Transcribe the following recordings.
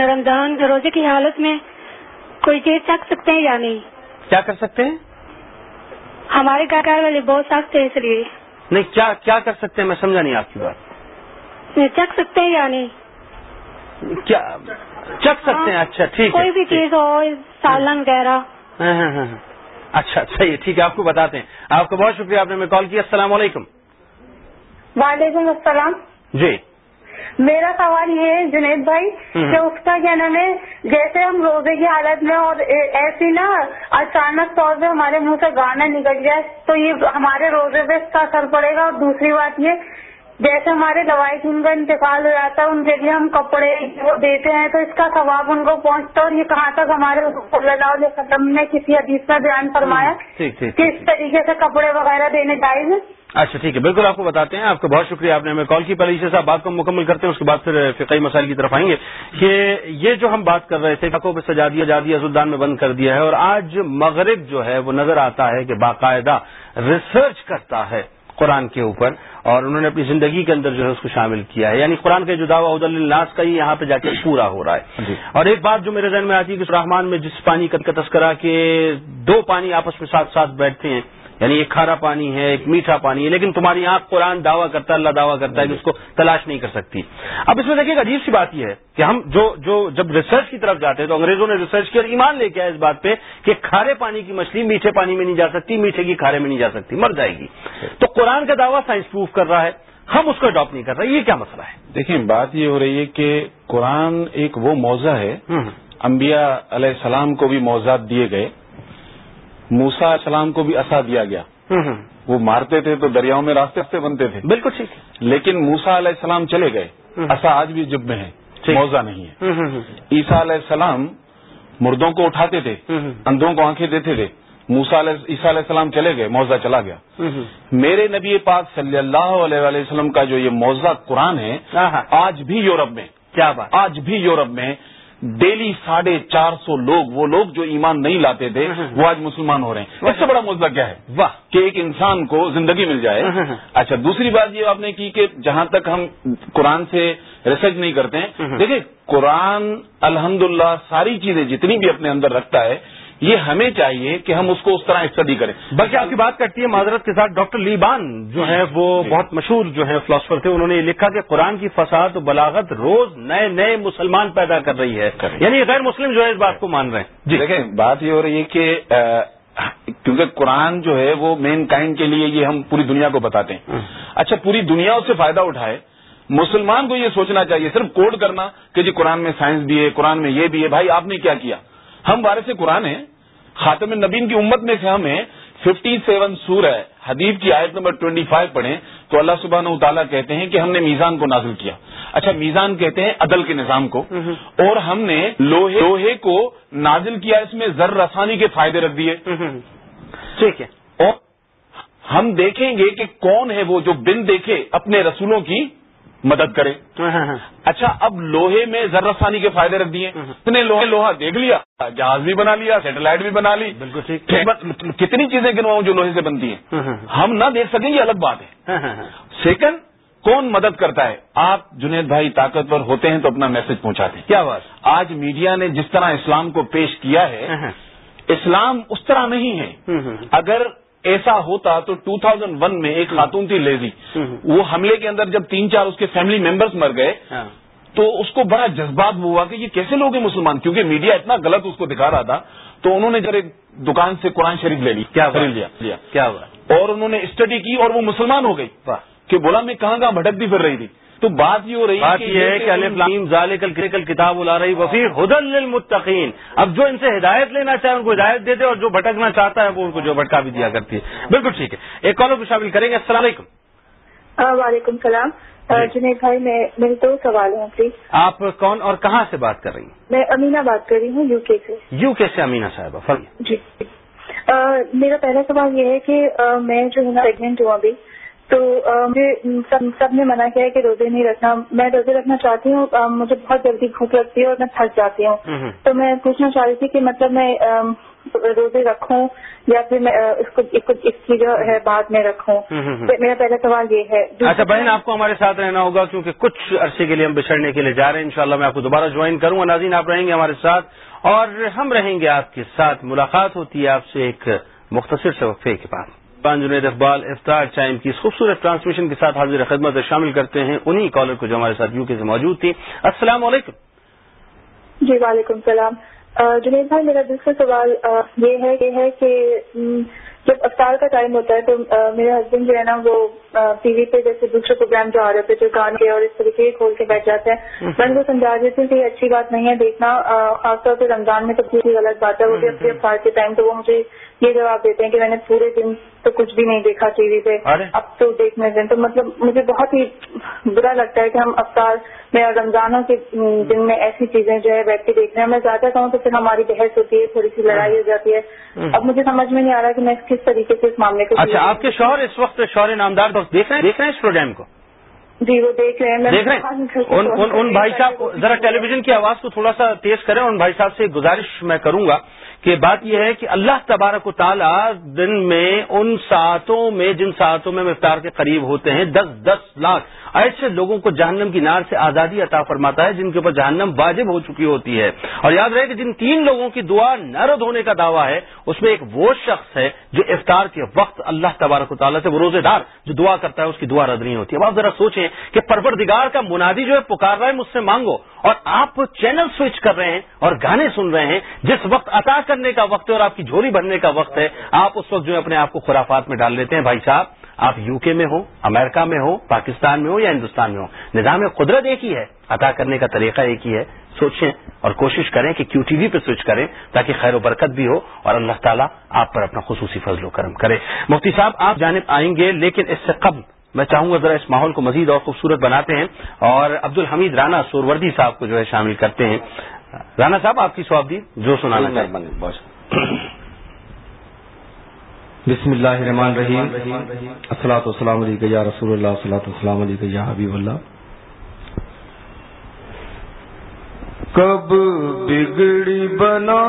رمضان روزے کی حالت میں کوئی چیز چکھ سکتے ہیں یا نہیں؟ کیا کر سکتے ہیں؟ ہمارے گھر والے بہت سخت ہے اس لیے۔ نہیں کیا کیا کر سکتے ہیں؟ میں سمجھا نہیں آپ کی بات۔ چکھ سکتے ہیں یا نہیں؟ کیا چکھ سکتے ہیں؟ اچھا ٹھیک کوئی بھی چیز ہو سالن وغیرہ۔ ہاں، ہاں، ہاں، اچھا صحیح ہے ٹھیک ہے آپ کو بتاتے ہیں۔ آپ کا بہت شکریہ آپ نے ہمیں کال کیا۔ السلام علیکم۔ وعلیکم السلام۔ جی۔ میرا سوال یہ ہے جنید بھائی کہ اس کا کیا نام ہے؟ جیسے ہم روزے کی حالت میں اور ایسی نا اچانک طور پہ ہمارے منہ سے گانا نکل جائے تو یہ ہمارے روزے پہ اس کا اثر پڑے گا؟ اور دوسری بات یہ جیسے ہمارے دوائی جن کا انتقال ہو جاتا ہے ان کے لیے ہم کپڑے دیتے ہیں تو اس کا ثواب ان کو پہنچتا اور یہ کہاں تک ہمارے اللہ علیہ وسلم نے کسی حدیث کا بیان فرمایا؟ کس طریقے سے کپڑے وغیرہ دینے جائز اچھا ٹھیک ہے بالکل آپ کو بتاتے ہیں آپ کا بہت شکریہ آپ نے ہمیں کال کی پہلے صاحب بات کو مکمل کرتے ہیں اس کے بعد پھر فقی مسائل کی طرف آئیں گے کہ یہ جو ہم بات کر رہے تھے ڈاکوں پہ سجا دیا جا دیا زدان میں بند کر دیا ہے اور آج مغرب جو ہے وہ نظر آتا ہے کہ باقاعدہ ریسرچ کرتا ہے قرآن کے اوپر اور انہوں نے اپنی زندگی کے اندر جو ہے اس کو شامل کیا ہے۔ یعنی قرآن کے جو دعوی عد الناس کا ہی یہاں پہ جا کے پورا ہو رہا ہے۔ جی۔ اور ایک بات جو میرے ذہن میں آتی ہے کہ رحمان میں جس پانی کا تذکرہ کہ دو پانی آپس میں ساتھ ساتھ بیٹھتے ہیں یعنی ایک کھارا پانی ہے ایک میٹھا پانی ہے لیکن تمہاری آنکھ قرآن دعویٰ کرتا ہے اللہ دعویٰ کرتا ہے کہ اس کو تلاش نہیں کر سکتی۔ اب اس میں دیکھیے عجیب سی بات یہ ہے کہ ہم جو جو جب ریسرچ کی طرف جاتے ہیں تو انگریزوں نے ریسرچ کیا اور ایمان لے کے آیا اس بات پہ کہ کھارے پانی کی مچھلی میٹھے پانی میں نہیں جا سکتی میٹھے کی کھارے میں نہیں جا سکتی مر جائے گی۔ تو قرآن کا دعویٰ سائنس پروف کر رہا ہے ہم اس کو اڈاپٹ نہیں کر رہے یہ کیا مسئلہ ہے؟ دیکھیں بات یہ ہو رہی ہے کہ قرآن ایک وہ موضع ہے انبیاء علیہ السلام کو بھی موضوعات دیے گئے۔ موسا السلام کو بھی اصا دیا گیا۔ وہ مارتے تھے تو دریاؤں میں راستے راستے بنتے تھے۔ بالکل ٹھیک۔ لیکن موسا علیہ السلام چلے گئے۔ اصا آج بھی جب میں ہے موزہ نہیں ہے۔ عیسیٰ علیہ السلام مردوں کو اٹھاتے تھے۔ اندھوں کو آنکھیں دیتے تھے۔ موسا عیسیٰ علیہ السلام چلے گئے۔ موزہ چلا گیا۔ میرے نبی پاک صلی اللہ علیہ وسلم کا جو یہ موزہ قرآن ہے آج بھی یورپ میں۔ کیا بات۔ آج بھی یورپ میں ڈیلی ساڑھے چار سو لوگ وہ لوگ جو ایمان نہیں لاتے تھے وہ آج مسلمان ہو رہے ہیں۔ اس سے بڑا موضوع کیا ہے؟ واہ۔ کہ ایک انسان کو زندگی مل جائے۔ اچھا دوسری بات یہ آپ نے کی کہ جہاں تک ہم قرآن سے ریسرچ نہیں کرتے ہیں دیکھیں قرآن الحمدللہ ساری چیزیں جتنی بھی اپنے اندر رکھتا ہے یہ ہمیں چاہیے کہ ہم اس کو اس طرح اسٹڈی کریں۔ بلکہ آپ کی بات کرتی ہے معذرت کے ساتھ ڈاکٹر لیبان جو ہے وہ جی۔ بہت مشہور جو ہے فلاسفر تھے انہوں نے یہ لکھا کہ قرآن کی فساد و بلاغت روز نئے نئے مسلمان پیدا کر رہی ہے۔ یعنی غیر مسلم جو ہے اس بات کو مان رہے ہیں۔ جی۔ دیکھیں بات یہ ہو رہی ہے کہ کیونکہ قرآن جو ہے وہ مین کائنڈ کے لیے یہ ہم پوری دنیا کو بتاتے ہیں۔ اچھا پوری دنیا اس سے فائدہ اٹھائے۔ مسلمان کو یہ سوچنا چاہیے صرف کوڈ کرنا کہ جی قرآن میں سائنس بھی ہے قرآن میں یہ بھی ہے۔ بھائی آپ نے کیا کیا؟ ہم وارث قرآن ہیں خاتم نبین کی امت میں سے ہمیں ففٹی سیون سور ہے حدیب کی آیت نمبر ٹوئنٹی فائیو پڑھیں تو اللہ سبحانہ تعالیٰ کہتے ہیں کہ ہم نے میزان کو نازل کیا۔ اچھا میزان کہتے ہیں عدل کے نظام کو۔ اور ہم نے لوہے لوہے کو نازل کیا اس میں زر رسانی کے فائدے رکھ دیے۔ ٹھیک ہے۔ اور ہم دیکھیں گے کہ کون ہے وہ جو بن دیکھے اپنے رسولوں کی مدد کرے ہاں، ہاں، ہاں۔ اچھا اب لوہے میں ذرا کے فائدے رکھ دیے۔ اتنے لوہے لوہا دیکھ لیا جہاز بھی بنا لیا سیٹلائٹ بھی بنا لی۔ بالکل ٹھیک۔ کتنی چیزیں گنواؤں جو لوہے سے بنتی ہیں؟ ہم نہ دیکھ سکیں یہ الگ بات ہے۔ سیکنڈ کون مدد کرتا ہے؟ آپ جنید بھائی طاقتور ہوتے ہیں تو اپنا میسج پہنچاتے ہیں۔ کیا بات؟ آج میڈیا نے جس طرح اسلام کو پیش کیا ہے اسلام اس طرح نہیں ہے۔ اگر ایسا ہوتا تو 2001 میں ایک خاتون تھی لیزی۔ وہ حملے کے اندر جب تین چار اس کے فیملی ممبرس مر گئے ہاں۔ تو اس کو بڑا جذبات ہوا کہ یہ کیسے لوگ ہیں مسلمان؟ کیونکہ میڈیا اتنا غلط اس کو دکھا رہا تھا تو انہوں نے جب ایک دکان سے قرآن شریف لے لی کیا خرید لیا۔ کیا ہوا؟ اور انہوں نے اسٹڈی کی اور وہ مسلمان ہو گئی۔ کہ بولا میں کہاں کہاں بھٹکتی پھر رہی تھی۔ تو بات یہ ہو رہی بات یہ ہے کہ کل کل کتاب الا رہی وفیر حدل للمتقین۔ اب جو ان سے ہدایت لینا چاہے ان کو ہدایت دے دے اور جو بھٹکنا چاہتا ہے وہ ان کو جو بھٹکا بھی دیا کرتی ہے۔ بالکل ٹھیک ہے۔ ایک کالر کو شامل کریں گے۔ السلام علیکم۔ وعلیکم السلام جی۔ جنید بھائی میں میرے دو سوال ہیں پلیز آپ کون اور کہاں سے بات کر رہی ہیں؟ میں امینا بات کر رہی ہوں یو کے سے۔ یو کے سے امینا صاحبہ جی۔ میرا پہلا سوال یہ ہے کہ میں جو ہے نا پریگنٹ ہوں ابھی۔ تو مجھے سب نے منع کیا ہے کہ روزے نہیں رکھنا۔ میں روزے رکھنا چاہتی ہوں مجھے بہت جلدی بھوک لگتی ہے اور میں تھک جاتی ہوں۔ تو میں پوچھنا چاہ رہی تھی کہ مطلب میں روزے رکھوں یا پھر میں اس کو اس کی جو ہے بعد میں رکھوں؟ میرا پہلا سوال یہ ہے۔ اچھا بہن آپ کو ہمارے ساتھ رہنا ہوگا کیونکہ کچھ عرصے کے لیے ہم بچھڑنے کے لیے جا رہے ہیں۔ انشاءاللہ میں آپ کو دوبارہ جوائن کروں۔ گا ناظرین آپ رہیں گے ہمارے ساتھ اور ہم رہیں گے آپ کے ساتھ۔ ملاقات ہوتی ہے آپ سے ایک مختصر سے وقفے کے بعد۔ جنید اقبال افطار ٹائم کی خوبصورت ٹرانسمیشن کے ساتھ حاضر خدمت شامل کرتے ہیں انہی کالر کو جو ہمارے ساتھ یو کے سے موجود تھی السلام علیکم۔ جی وعلیکم السلام۔ جنید بھائی میرا دوسرا سوال یہ ہے یہ کہ جب افطار کا ٹائم ہوتا ہے تو میرے ہسبینڈ جو ہے نا وہ ٹی وی پہ جیسے دوسرے پروگرام جو آ رہے تھے جو گانے اور اس طریقے کھول کے بیٹھ جاتے ہیں میں ان کو سمجھا دیتی ہوں کہ یہ اچھی بات نہیں ہے دیکھنا خاص طور پہ رمضان میں تو کسی غلط بات ہے وہ بھی اپنے افطار کے ٹائم تو وہ مجھے یہ جواب دیتے ہیں کہ میں نے پورے دن تو کچھ بھی نہیں دیکھا ٹی وی پہ اب تو دیکھنے دیں تو مطلب مجھے بہت ہی برا لگتا ہے کہ ہم افطار میں اور رمضانوں کے دن میں ایسی چیزیں جو ہے بیٹھ کے دیکھ رہے ہیں۔ میں زیادہ کہوں تو پھر ہماری بحث ہوتی ہے تھوڑی سی لڑائی ہو جاتی ہے۔ اب مجھے سمجھ میں نہیں آ رہا کہ میں کس طریقے سے اس معاملے کو اچھا آپ کے شوہر اس وقت شوہر نامدار دیکھ رہے ہیں؟ دیکھ رہے ہیں اس پروگرام کو؟ جی وہ دیکھ رہے ہیں۔ دیکھ رہے ہیں؟ ان بھائی صاحب ذرا ٹیلی ویژن کی آواز کو تھوڑا سا تیز کریں۔ ان بھائی صاحب سے گزارش میں کروں گا۔ کہ بات یہ ہے کہ اللہ تبارک و تعالیٰ دن میں ان ساعتوں میں، جن ساعتوں میں افطار کے قریب ہوتے ہیں، دس دس لاکھ ایسے لوگوں کو جہنم کی نار سے آزادی عطا فرماتا ہے جن کے اوپر جہنم واجب ہو چکی ہوتی ہے۔ اور یاد رہے کہ جن تین لوگوں کی دعا نرد ہونے کا دعویٰ ہے، اس میں ایک وہ شخص ہے جو افطار کے وقت اللہ تبارک و تعالیٰ سے، وہ روزے دار جو دعا کرتا ہے، اس کی دعا رد نہیں ہوتی۔ اب آپ ذرا سوچیں کہ پروردگار کا منادی جو ہے، پکار رہا ہے، مجھ سے مانگو اور آپ چینل سوئچ کر رہے ہیں اور گانے سن رہے ہیں، جس وقت عطا کرنے کا وقت ہے اور آپ کی جھولی بھرنے کا وقت ہے، آپ اس وقت جو ہے اپنے آپ کو خرافات میں ڈال لیتے ہیں۔ بھائی صاحب، آپ یو کے میں ہو امریکہ میں ہو پاکستان میں ہو یا ہندوستان میں ہو نظام قدرت ایک ہی ہے، عطا کرنے کا طریقہ ایک ہی ہے۔ سوچیں اور کوشش کریں کہ کیو ٹی وی پہ سوئچ کریں تاکہ خیر و برکت بھی ہو اور اللہ تعالیٰ آپ پر اپنا خصوصی فضل و کرم کرے۔ مفتی صاحب، آپ جانب آئیں گے، لیکن اس سے قبل میں چاہوں گا ذرا اس ماحول کو مزید اور خوبصورت بناتے ہیں اور عبد الحمید رانا سوروردی صاحب کو جو ہے شامل کرتے ہیں۔ رانا صاحب آپ کی سوابدی جو سنانا بسم اللہ الرحمن الرحیم۔ السلاۃ والسلام علیکم یا رسول اللہ السلاۃ والسلام علیکم یا حبیب اللہ۔ کب بگڑی بنا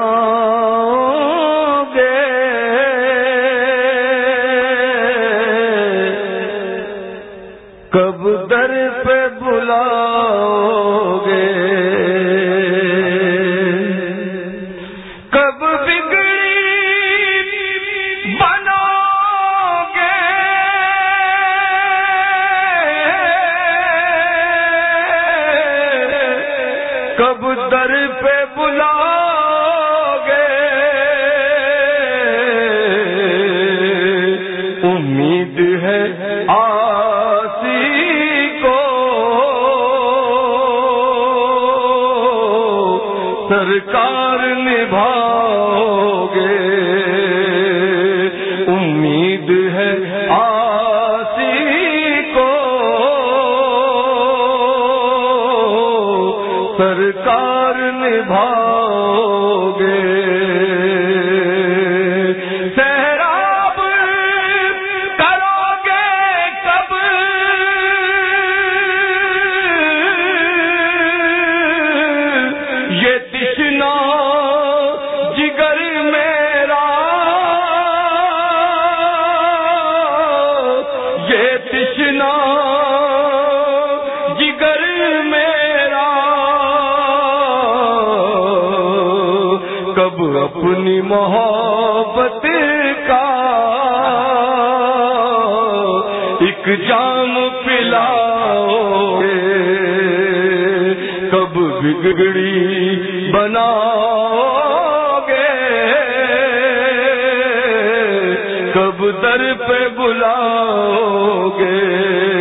سرکار نبھاؤ گے۔ محبت کا ایک جام پلا کب بگڑی بنا گے کب در پہ بلاؤ گے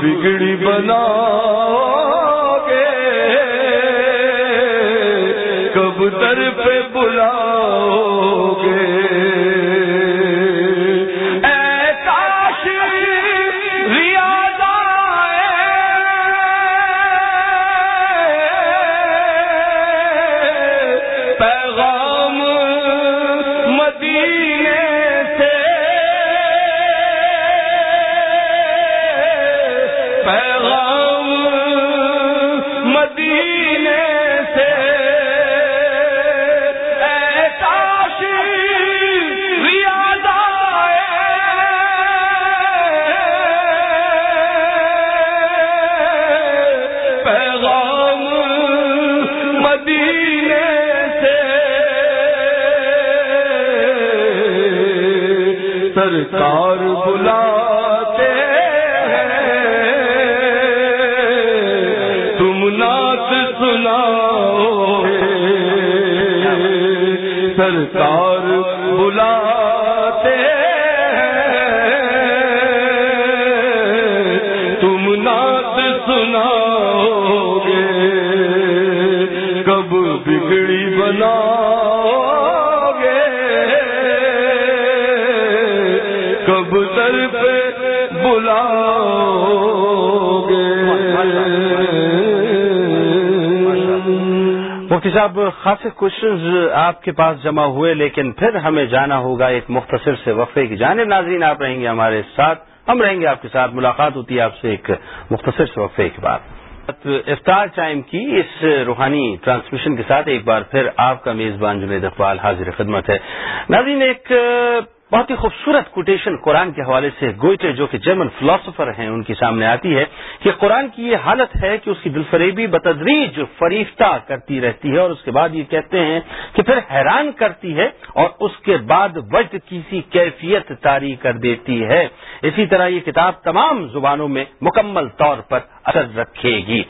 بگڑی بنا گے در پہ سرکار بلاتے تم نعت سناؤ۔ سرکار بلاتے مفتی صاحب، خاصے کوشچنز آپ کے پاس جمع ہوئے، لیکن پھر ہمیں جانا ہوگا ایک مختصر سے وقفے کی جانب۔ ناظرین، آپ رہیں گے ہمارے ساتھ۔ ہم رہیں گے آپ کے ساتھ۔ ملاقات ہوتی ہے آپ سے ایک مختصر سے وقفے کے بعد۔ افطار ٹائم کی اس روحانی ٹرانسمیشن کے ساتھ ایک بار پھر آپ کا میزبان جنید اقبال حاضر خدمت ہے۔ ناظرین، ایک بہت ہی خوبصورت کوٹیشن قرآن کے حوالے سے گوئٹے جو کہ جرمن فلاسفر ہیں، ان کے سامنے آتی ہے کہ قرآن کی یہ حالت ہے کہ اس کی دلفریبی بتدریج فریفتہ کرتی رہتی ہے اور اس کے بعد یہ کہتے ہیں کہ پھر حیران کرتی ہے اور اس کے بعد وجد کسی کیفیت تاری کر دیتی ہے۔ اسی طرح یہ کتاب تمام زبانوں میں مکمل طور پر اثر رکھے گی۔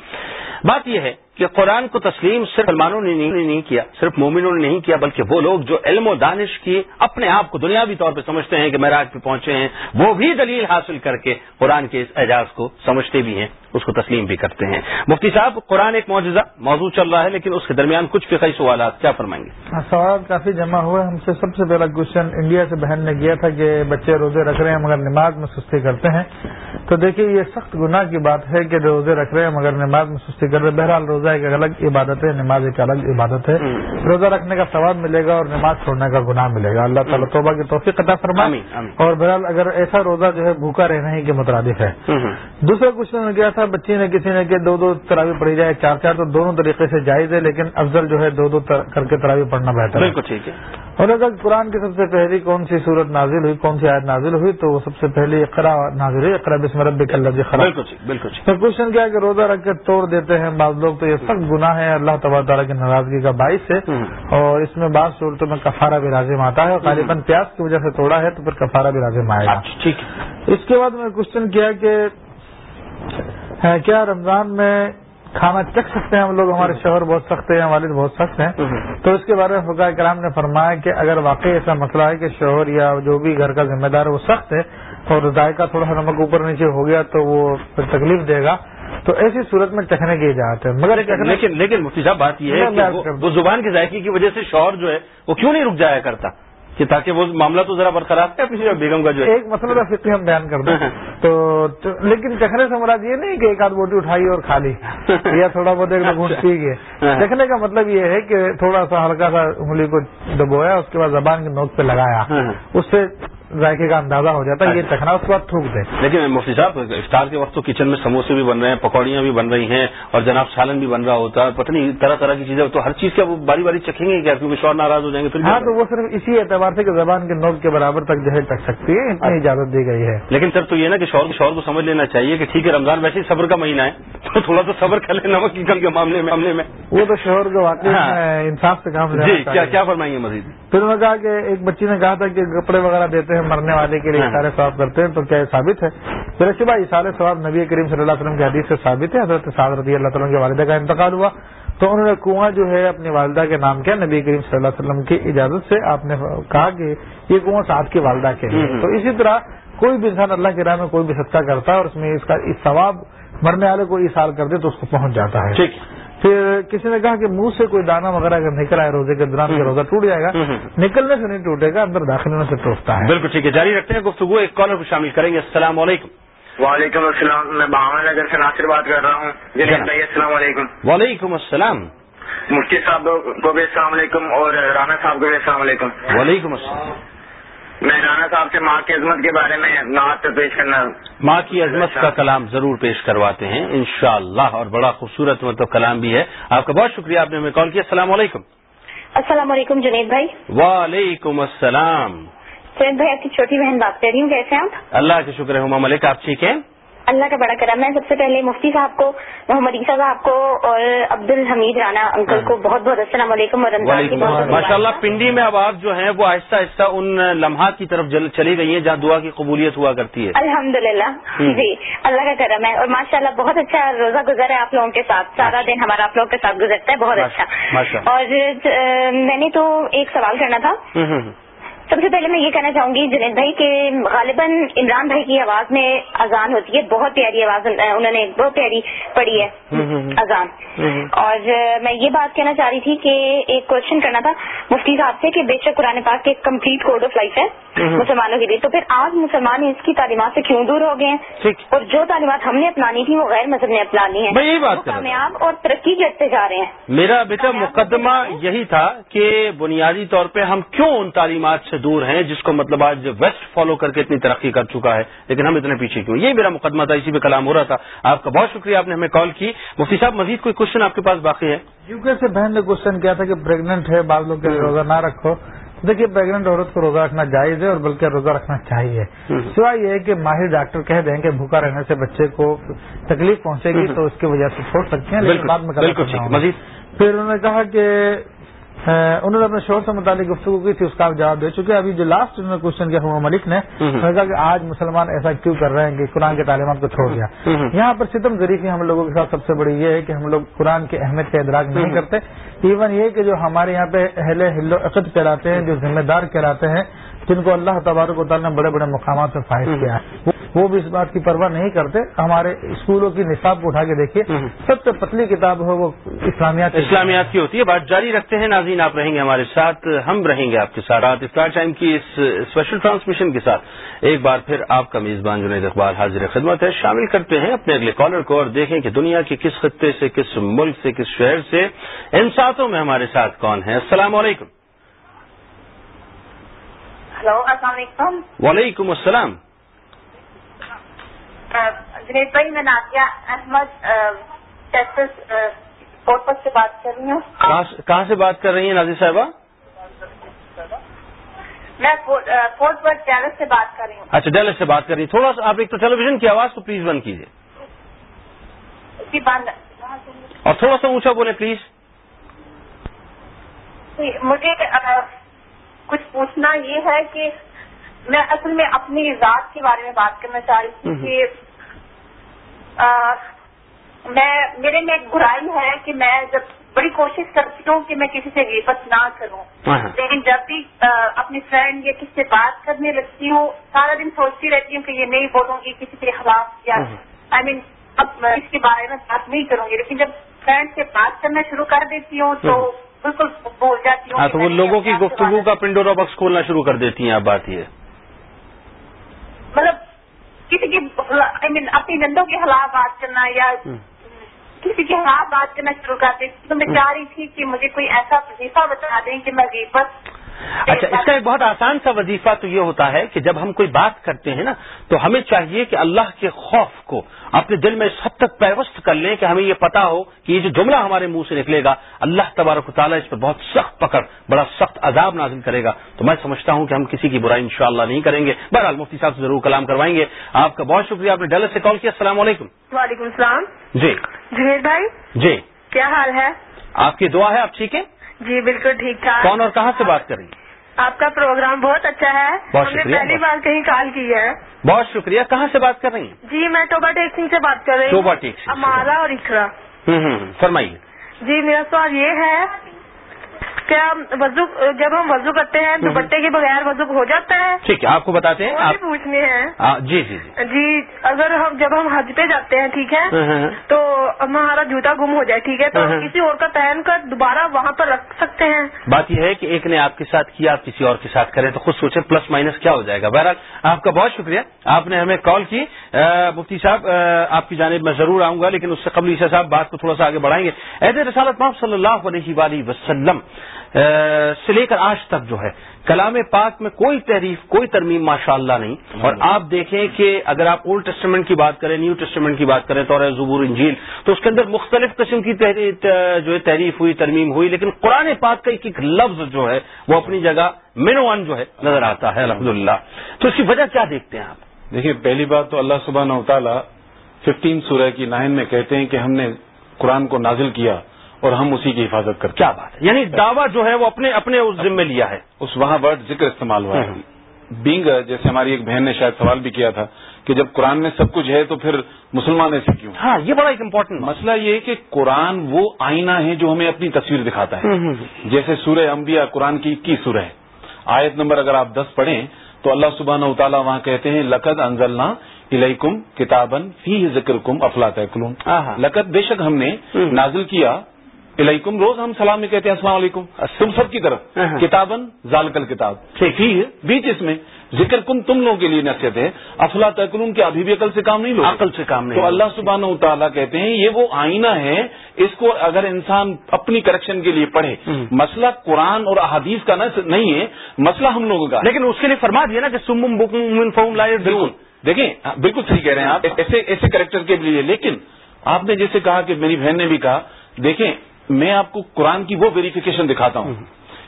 بات یہ ہے کہ قرآن کو تسلیم صرف سلمانوں نے نہیں کیا، صرف مومنوں نے نہیں کیا، بلکہ وہ لوگ جو علم و دانش کی اپنے آپ کو دنیاوی طور پہ سمجھتے ہیں کہ معراج پہ پہنچے ہیں، وہ بھی دلیل حاصل کر کے قرآن کے اس اعجاز کو سمجھتے بھی ہیں۔ اس کو تسلیم بھی کرتے ہیں۔ مفتی صاحب قرآن ایک معجزہ موضوع چل رہا ہے لیکن اس کے درمیان کچھ فقہی سوالات کیا فرمائیں گے؟ ہاں، سوال کافی جمع ہوئے۔ ہم سے سب سے پہلا کوشچن انڈیا سے بہن نے کیا تھا کہ بچے روزے رکھ رہے ہیں مگر نماز میں سستی کرتے ہیں۔ تو دیکھیے یہ سخت گناہ کی بات ہے کہ روزے رکھ رہے ہیں مگر نماز میں سستی کر رہے ہیں۔ بہرحال روزہ ایک الگ عبادت ہے نماز ایک الگ عبادت ہے۔ روزہ رکھنے کا ثواب ملے گا اور نماز چھوڑنے کا گناہ ملے گا۔ اللہ تعالیٰ توبہ کی توفیق عطا فرمائے۔ اور بہرحال اگر ایسا روزہ جو ہے بھوکا رہنا ہی کے مترادف ہے۔ دوسرا کوشچن کیا تھا بچی نے کسی نے کہ دو دو تراوی پڑھی جائے چار چار تو دونوں طریقے سے جائز ہے لیکن افضل جو ہے دو دو کر کے تراوی پڑھنا بہتر ہے۔ ٹھیک ہے۔ اور اگر قرآن کی سب سے پہلی کون سی صورت نازل ہوئی کون سی آیت نازل ہوئی تو وہ سب سے پہلی اقرا نازل ہوئی اقرا بسم رب اللہ خراب بالکل کوشچن کیا کہ روزہ رکھ کے توڑ دیتے ہیں بعض لوگ تو یہ سخت گناہ ہے اللہ تبار تعالیٰ کی ناراضگی کا باعث ہے۔ اور اس میں بعض صورتوں میں کفارہ بھی لازم آتا ہے غالباً پیاس کی وجہ سے توڑا ہے تو پھر کفارہ بھی لازم آئے گا۔ ٹھیک اس کے بعد میں کوشچن کیا کہ کیا رمضان میں کھانا چکھ سکتے ہیں ہم لوگ؟ ہمارے شوہر بہت سخت ہیں والد بہت سخت ہیں۔ تو اس کے بارے میں فقہ کرام نے فرمایا کہ اگر واقعی ایسا مسئلہ ہے کہ شوہر یا جو بھی گھر کا ذمہ دار ہے وہ سخت ہے اور ذائقہ تھوڑا سا نمک اوپر نیچے ہو گیا تو وہ تکلیف دے گا تو ایسی صورت میں چکھنے کی اجازت ہے۔ مگر لیکن لیکن مفتی صاحب بات یہ ہے کہ وہ زبان کے ذائقے کی وجہ سے شوہر جو ہے وہ کیوں نہیں رک جایا کرتا؟ کہ تاکہ وہ معاملہ تو ذرا برقرار ہے پچھلے بیگم کا جو ہے۔ ایک مسئلہ فکر ہم بیان کر دیں۔ تو لیکن چکھنے سے مراد یہ نہیں کہ ایک آدھ بوٹی اٹھائی اور کھا لی یا تھوڑا بہت ایک گھونٹ پی گئے چکھنے کا مطلب یہ ہے کہ تھوڑا سا ہلکا سا انگلی کو دبویا اس کے بعد زبان کے نوک پہ لگایا۔ اس سے ذائقے کا اندازہ ہو جاتا ہے یہ چکھنا اس کے بعد تھوک دیں۔ لیکن مفتی صاحب افطار کے وقت تو کچن میں سموسے بھی بن رہے ہیں پکوڑیاں بھی بن رہی ہیں اور جناب سالن بھی بن رہا ہوتا ہے۔ پتہ نہیں طرح طرح کی چیزیں تو ہر چیز کا وہ باری باری چکھیں گے کیا؟ کیونکہ شور ناراض ہو جائیں گے ہاں تو وہ صرف اسی اعتبار سے کہ زبان کے نوک کے برابر تک جو ہے چک سکتی ہے اتنی اجازت دی گئی ہے۔ لیکن سر تو یہ نا کہ شور شور کو سمجھ لینا چاہیے کہ ٹھیک ہے رمضان ویسے ہی صبر کا مہینہ ہے تو تھوڑا تو صبر کر لینا وہ کے معاملے میں معاملے میں۔ وہ تو شوہر کو واقعی انصاف سے کام جی کیا فرمائیں گے مزید؟ پھر انہوں نے کہا کہ ایک بچی نے کہا تھا کہ کپڑے وغیرہ دیتے ہیں مرنے والے کے لیے اشارے ثواب کرتے ہیں تو کیا یہ ثابت ہے؟ پھر اچھی بات اشارے ثواب نبی کریم صلی اللہ علیہ وسلم کی حدیث سے ثابت ہے حضرت سعد رضی اللہ تعالیٰ کے والدہ کا انتقال ہوا۔ تو انہوں نے کنواں جو ہے اپنی والدہ کے نام کیا نبی کریم صلی اللہ علیہ وسلم کی اجازت سے آپ نے کہا کہ یہ کنواں سعد کی والدہ کے لیے تو اسی طرح کوئی بھی انسان اللہ کی راہ میں کوئی بھی صدقہ کرتا ہے اور اس میں اس کا ثواب مرنے والے کو اشار کر دے تو اس کو پہنچ جاتا ہے۔ پھر کسی نے کہا کہ منہ سے کوئی دانا وغیرہ اگر نکل آئے روزے کے دوران یہ روزہ ٹوٹ جائے گا۔ نکلنے سے نہیں ٹوٹے گا اندر داخل ہونے سے ٹوٹتا ہے۔ بالکل ٹھیک ہے جاری رکھتے ہیں گفتگو ایک کالر کو شامل کریں گے السلام علیکم۔ وعلیکم السلام میں باما نگر سے ناصر بات کر رہا ہوں۔ بھائی السلام علیکم۔ وعلیکم السلام۔ مفتی صاحب کو بھی السلام علیکم اور رانا صاحب کو بھی السلام علیکم۔ وعلیکم السلام۔ میں رانا صاحب سے ماں کی عظمت کے بارے میں نعت پیش کرنا ماں کی عظمت کا کلام ضرور پیش کرواتے ہیں انشاءاللہ اور بڑا خوبصورت مطلب کلام بھی ہے۔ آپ کا بہت شکریہ آپ نے ہمیں کال کیا۔ السلام علیکم۔ السلام علیکم جنید بھائی۔ وعلیکم السلام۔ جنید بھائی آپ کی چھوٹی بہن بات کر رہی ہوں کیسے ہیں آپ؟ اللہ کا شکر ہے ہما ملک آپ ٹھیک ہیں؟ اللہ کا بڑا کرم ہے۔ سب سے پہلے مفتی صاحب کو محمد عیسیٰ صاحب کو اور عبد الحمید رانا انکل کو بہت بہت السلام علیکم اور ماشاء اللہ پنڈی میں اب آپ جو ہیں وہ آہستہ آہستہ ان لمحات کی طرف چلی گئی ہیں جہاں دعا کی قبولیت ہوا کرتی ہے۔ الحمد۔ جی اللہ کا کرم ہے اور ماشاء اللہ بہت اچھا روزہ گزر ہے آپ لوگوں کے ساتھ۔ سارا دن ہمارا آپ لوگوں کے ساتھ گزرتا ہے بہت اچھا۔ اور میں نے تو ایک سوال کرنا تھا۔ سب سے پہلے میں یہ کہنا چاہوں گی جنید بھائی کہ غالباً عمران بھائی کی آواز میں اذان ہوتی ہے بہت پیاری آواز انہوں نے بہت پیاری پڑھی ہے۔ اذان۔ اور میں یہ بات کہنا چاہ رہی تھی کہ ایک کوشچن کرنا تھا مفتی صاحب سے کہ بے شک قرآن پاک ایک کمپلیٹ کوڈ آف لائف ہے۔ مسلمانوں کے لیے تو پھر آج مسلمان اس کی تعلیمات سے کیوں دور ہو گئے ہیں اور جو تعلیمات ہم نے اپنانی تھی وہ غیر مذہب نے اپنانی ہے۔ کامیاب اور ترقی کرتے جا رہے ہیں میرا بیٹا مقدمہ یہی تھا کہ بنیادی طور پہ ہم کیوں ان تعلیمات سے دور ہیں جس کو مطلب آج ویسٹ فالو کر کے اتنی ترقی کر چکا ہے لیکن ہم اتنے پیچھے کیوں؟ یہ میرا مقدمہ تھا اسی پہ کلام ہو رہا تھا۔ آپ کا بہت شکریہ آپ نے ہمیں کال کی۔ مفتی صاحب مزید کوئی کوشچن آپ کے پاس باقی ہے؟ یو کے سے بہن نے کوشچن کیا تھا کہ پریگنٹ ہے بعض لوگ روزہ نہ رکھو۔ دیکھیے پریگنٹ عورت کو روزہ رکھنا جائز ہے اور بلکہ روزہ رکھنا چاہیے۔ سوائے یہ ہے کہ ماہر ڈاکٹر کہہ دیں کہ بھوکا رہنے سے بچے کو تکلیف پہنچے گی۔ تو اس کی وجہ سے چھوڑ سکتے ہیں لیکن بعد میں؟ پھر انہوں نے کہا کہ انہوں نے اپنے شوہر سے متعلق گفتگو کی تھی اس کا آپ جواب دے چکے ابھی جو لاسٹ انہوں نے کوشچن کیا ہوا ملک نے کہا کہ آج مسلمان ایسا کیوں کر رہے ہیں کہ قرآن کے تعلیمات کو چھوڑ دیا۔ یہاں پر ستم ظریفی ہم لوگوں کے ساتھ سب سے بڑی یہ ہے کہ ہم لوگ قرآن کی اہمیت کا ادراک نہیں۔ کرتے۔ ایون یہ کہ جو ہمارے یہاں پہ اہل عقد کہلاتے ہیں جو ذمہ دار کہلاتے ہیں جن کو اللہ تبارک و تعالیٰ نے بڑے بڑے مقامات سے فائز ہوں۔ کیا ہے۔ وہ- بھی اس بات کی پرواہ نہیں کرتے۔ ہمارے اسکولوں کی نصاب کو اٹھا کے دیکھیے۔ سب سے پتلی کتاب ہو وہ اسلامیات اسلامیات کی ہوتی ہے۔ بات جاری رکھتے ہیں۔ ناظرین آپ رہیں گے ہمارے ساتھ۔ ہم رہیں گے آپ کے ساتھ۔ رات افطار ٹائم کی اس اسپیشل ٹرانسمیشن کے ساتھ۔ ایک بار پھر آپ کا میزبان جنید اقبال حاضر خدمت ہے۔ شامل کرتے ہیں اپنے اگلے کالر کو اور دیکھیں کہ دنیا کے کس خطے سے کس ملک سے کس شہر سے ان ساتوں میں ہمارے ساتھ کون ہے۔ السلام علیکم۔ ہلو السلام علیکم۔ وعلیکم السلام۔ جنید بھائی میں نازیہ احمد پورپس سے بات کر رہی ہوں۔ کہاں سے- بات کر رہی ہیں نازی صاحبہ؟ میں فورٹ پر ٹیرس سے بات کر رہی ہوں۔ اچھا ڈیلس سے بات کر رہی ہیں۔ تھوڑا سا آپ ایک تو ٹیلی ویژن کی آواز کو پلیز بند کیجیے۔ بند۔ اور تھوڑا سا اونچا بولے پلیز۔ مجھے آ، کچھ پوچھنا یہ ہے کہ میں اصل میں اپنی ذات کے بارے میں بات کرنا چاہ رہی۔ تھی کہ میں میرے میں ایک برائی ہے کہ میں جب بڑی کوشش کرتی ہوں کہ میں کسی سے غیبت نہ کروں ہاں ہاں۔ لیکن جب بھی اپنی فرینڈ یا کسی سے بات کرنے لگتی ہوں سارا دن سوچتی رہتی ہوں کہ یہ نہیں بولوں گی کسی کے خلاف یا۔ آئی مین اب اس کے بارے میں بات نہیں کروں گی لیکن جب فرینڈ سے بات کرنا شروع کر دیتی ہوں تو۔ بالکل بول جاتی ہوں ہاں تو وہ لوگوں کی گفتگو کا پنڈورا بکس کھولنا شروع کر دیتی ہیں آپ بات یہ۔ مطلب کسی کی آئی مین اپنی نندوں کے خلاف بات کرنا یا۔ کسی کے خلاف بات کرنا شروع کر دیتی۔ تو میں چاہ رہی تھی کہ مجھے کوئی ایسا وظیفہ بتا دیں کہ میں غیبت اچھا اس کا ایک بہت آسان سا وظیفہ تو یہ ہوتا ہے کہ جب ہم کوئی بات کرتے ہیں نا تو ہمیں چاہیے کہ اللہ کے خوف کو اپنے دل میں اس حد تک پیوست کر لیں کہ ہمیں یہ پتا ہو کہ یہ جو جملہ ہمارے منہ سے نکلے گا اللہ تبارک و تعالیٰ اس پہ بہت سخت پکڑ بڑا سخت عذاب نازل کرے گا۔ تو میں سمجھتا ہوں کہ ہم کسی کی برائی انشاءاللہ نہیں کریں گے۔ بہرحال مفتی صاحب سے ضرور کلام کروائیں گے۔ آپ کا بہت شکریہ آپ نے ڈیلس سے کال کیا۔ السلام علیکم۔ وعلیکم السلام۔ جی۔ جنید بھائی؟ جی۔ کیا حال ہے؟ آپ کی دعا ہے آپ ٹھیک ہیں؟ جی بالکل ٹھیک ٹھاک۔ کون اور کہاں سے بات کر رہی ہیں؟ آپ کا پروگرام بہت اچھا ہے۔ بہت شکریہ، پہلی بار کہیں کال کی ہے۔ بہت شکریہ۔ کہاں سے بات کر رہی ہیں؟ جی میں ٹوبا ٹیکسنگ سے بات کر رہی ٹوبا ہوں ٹیکسنگ سے۔ امارا اور ہوں، فرمائیے۔ جی میرا سوال یہ ہے کیا وضو جب ہم وضو کرتے ہیں دوپٹے کے بغیر وضو ہو جاتا ہے۔ ٹھیک ہے آپ کو بتاتے ہیں آپ پوچھنی ہے۔ ہاں، جی جی جی۔ جی اگر ہم جب ہم حج پہ جاتے ہیں ٹھیک ہے ہاں، ہاں۔ تو ہمارا جوتا گم ہو جائے ٹھیک ہے تو ہاں، ہاں۔ کسی اور کا پہن کر دوبارہ وہاں پر رکھ سکتے ہیں۔ بات یہ ہے کہ ایک نے آپ کے ساتھ کیا آپ کسی اور کے ساتھ کریں تو خود سوچیں پلس مائنس کیا ہو جائے گا۔ بہرحال آپ کا بہت شکریہ۔ آپ نے ہمیں کال کی۔ مفتی صاحب آپ کی جانب میں ضرور آؤں گا، لیکن اس سے قبل عیسیٰ صاحب بات کو تھوڑا سا آگے بڑھائیں گے۔ عید رسالت محمد صلی اللہ علیہ وآلہ وسلم سے لے کر آج تک جو ہے، کلام پاک میں کوئی تحریف، کوئی ترمیم ماشاء اللہ نہیں۔ اور آپ دیکھیں کہ اگر آپ اولڈ ٹیسٹمنٹ کی بات کریں نیو ٹیسٹمنٹ کی بات کریں تو زبور انجیل، تو اس کے اندر مختلف قسم کی جو ہے، تحریف ہوئی، ترمیم ہوئی، لیکن قرآن پاک کا ایک ایک لفظ جو ہے، وہ اپنی جگہ من ون جو ہے، نظر آتا ہے الحمد تو اس کی وجہ کیا دیکھتے ہیں آپ؟ دیکھیے پہلی بات تو اللہ سبحانہ و تعالیٰ ففٹین سورہ کی نائن میں کہتے ہیں کہ ہم نے قرآن کو نازل کیا اور ہم اسی کی حفاظت کرتے کیا بات ہے؟ یعنی دعویٰ جو ہے وہ اپنے اپنے اس ذمے لیا ہے۔ اس وہاں ورڈ ذکر استعمال ہوا ہے۔ بینگ جیسے ہماری ایک بہن نے شاید سوال بھی کیا تھا کہ جب قرآن میں سب کچھ ہے تو پھر مسلمان ایسے کیوں؟ ہاں یہ بڑا ایک امپورٹنٹ مسئلہ یہ ہے کہ قرآن وہ آئینہ ہے جو ہمیں اپنی تصویر دکھاتا ہے۔ جیسے سورہ انبیاء قرآن کی اکیس سورہ ہے۔ آیت نمبر اگر آپ دس پڑھیں تو اللہ سبحانہ و تعالیٰ وہاں کہتے ہیں لقد انزلنا الیکم کتابن فی ذکر کم افلا تکلون۔ لقد بے شک ہم نے۔ نازل کیا الیکم روز ہم سلام میں کہتے ہیں السلام علیکم۔ تم سب کی طرف۔ کتابن ذالکل کتاب۔ فی بیچ اس میں ذکر کم تم لوگوں کے لیے نصیحت ہے افلا تکلون کے ابھی بھی عقل سے کام نہیں لو عقل سے کام نہیں تو اللہ سبحانہ و تعالیٰ کہتے ہیں یہ وہ آئینہ ہے اس کو اگر انسان اپنی کریکشن کے لیے پڑھے۔ مسئلہ قرآن اور احادیث کا نہ- نہیں ہے مسئلہ ہم لوگوں کا۔ لیکن اس کے لیے فرما دیا نا کہ سمم بکم لائے بالکل۔ دیکھیں بالکل صحیح کہہ رہے ہیں آپ۔ ایسے ایسے کریکٹر کے لیے۔ لیکن آپ نے جیسے کہا کہ میری بہن نے بھی کہا دیکھیں میں آپ کو قرآن کی وہ ویریفیکیشن دکھاتا ہوں۔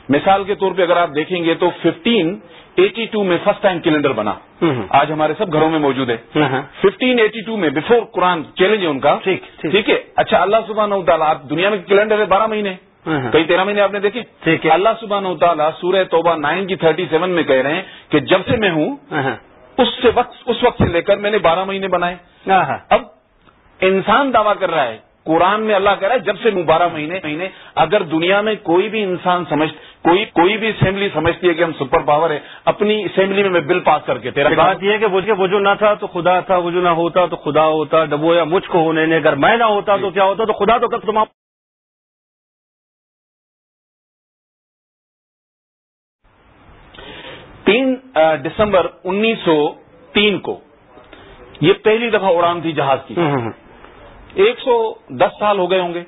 مثال کے طور پہ اگر آپ دیکھیں گے تو ففٹین ایٹی ٹو میں فرسٹ ٹائم کیلنڈر بنا۔ آج ہمارے سب گھروں میں موجود ہے۔ ففٹین ایٹی ٹو میں بفور قرآن چیلنج ہے ان کا۔ ٹھیک، ہے؟ اچھا اللہ سبحانہ تعالیٰ آپ دنیا میں کیلنڈر ہے بارہ مہینے۔ کئی تیرہ مہینے آپ نے دیکھے؟ ٹھیک ہے۔ اللہ سبحانہ تعالیٰ سورہ توبہ نائن کی تھرٹی سیون میں کہہ رہے ہیں کہ جب سے میں ہوں اس سے وقت اس وقت سے لے کر میں نے بارہ مہینے بنائے۔ اب انسان دعویٰ کر رہا ہے قرآن میں اللہ کہہ رہا ہے جب سے بارہ مہینے مہینے اگر دنیا میں کوئی بھی انسان سمجھ کوئی کوئی بھی اسمبلی سمجھتی ہے کہ ہم سپر پاور ہے اپنی اسمبلی میں میں بل پاس کر کے تیرا بات یہ ہے کہ وہ جو نہ تھا تو خدا تھا وہ جو نہ ہوتا تو خدا ہوتا ڈبویا مجھ کو ہونے نے اگر میں نہ ہوتا تو کیا ہوتا تو خدا تو کب تمام تین دسمبر انیس سو تین کو یہ پہلی دفعہ اڑان تھی جہاز کی۔ ایک سو دس سال ہو گئے ہوں گے۔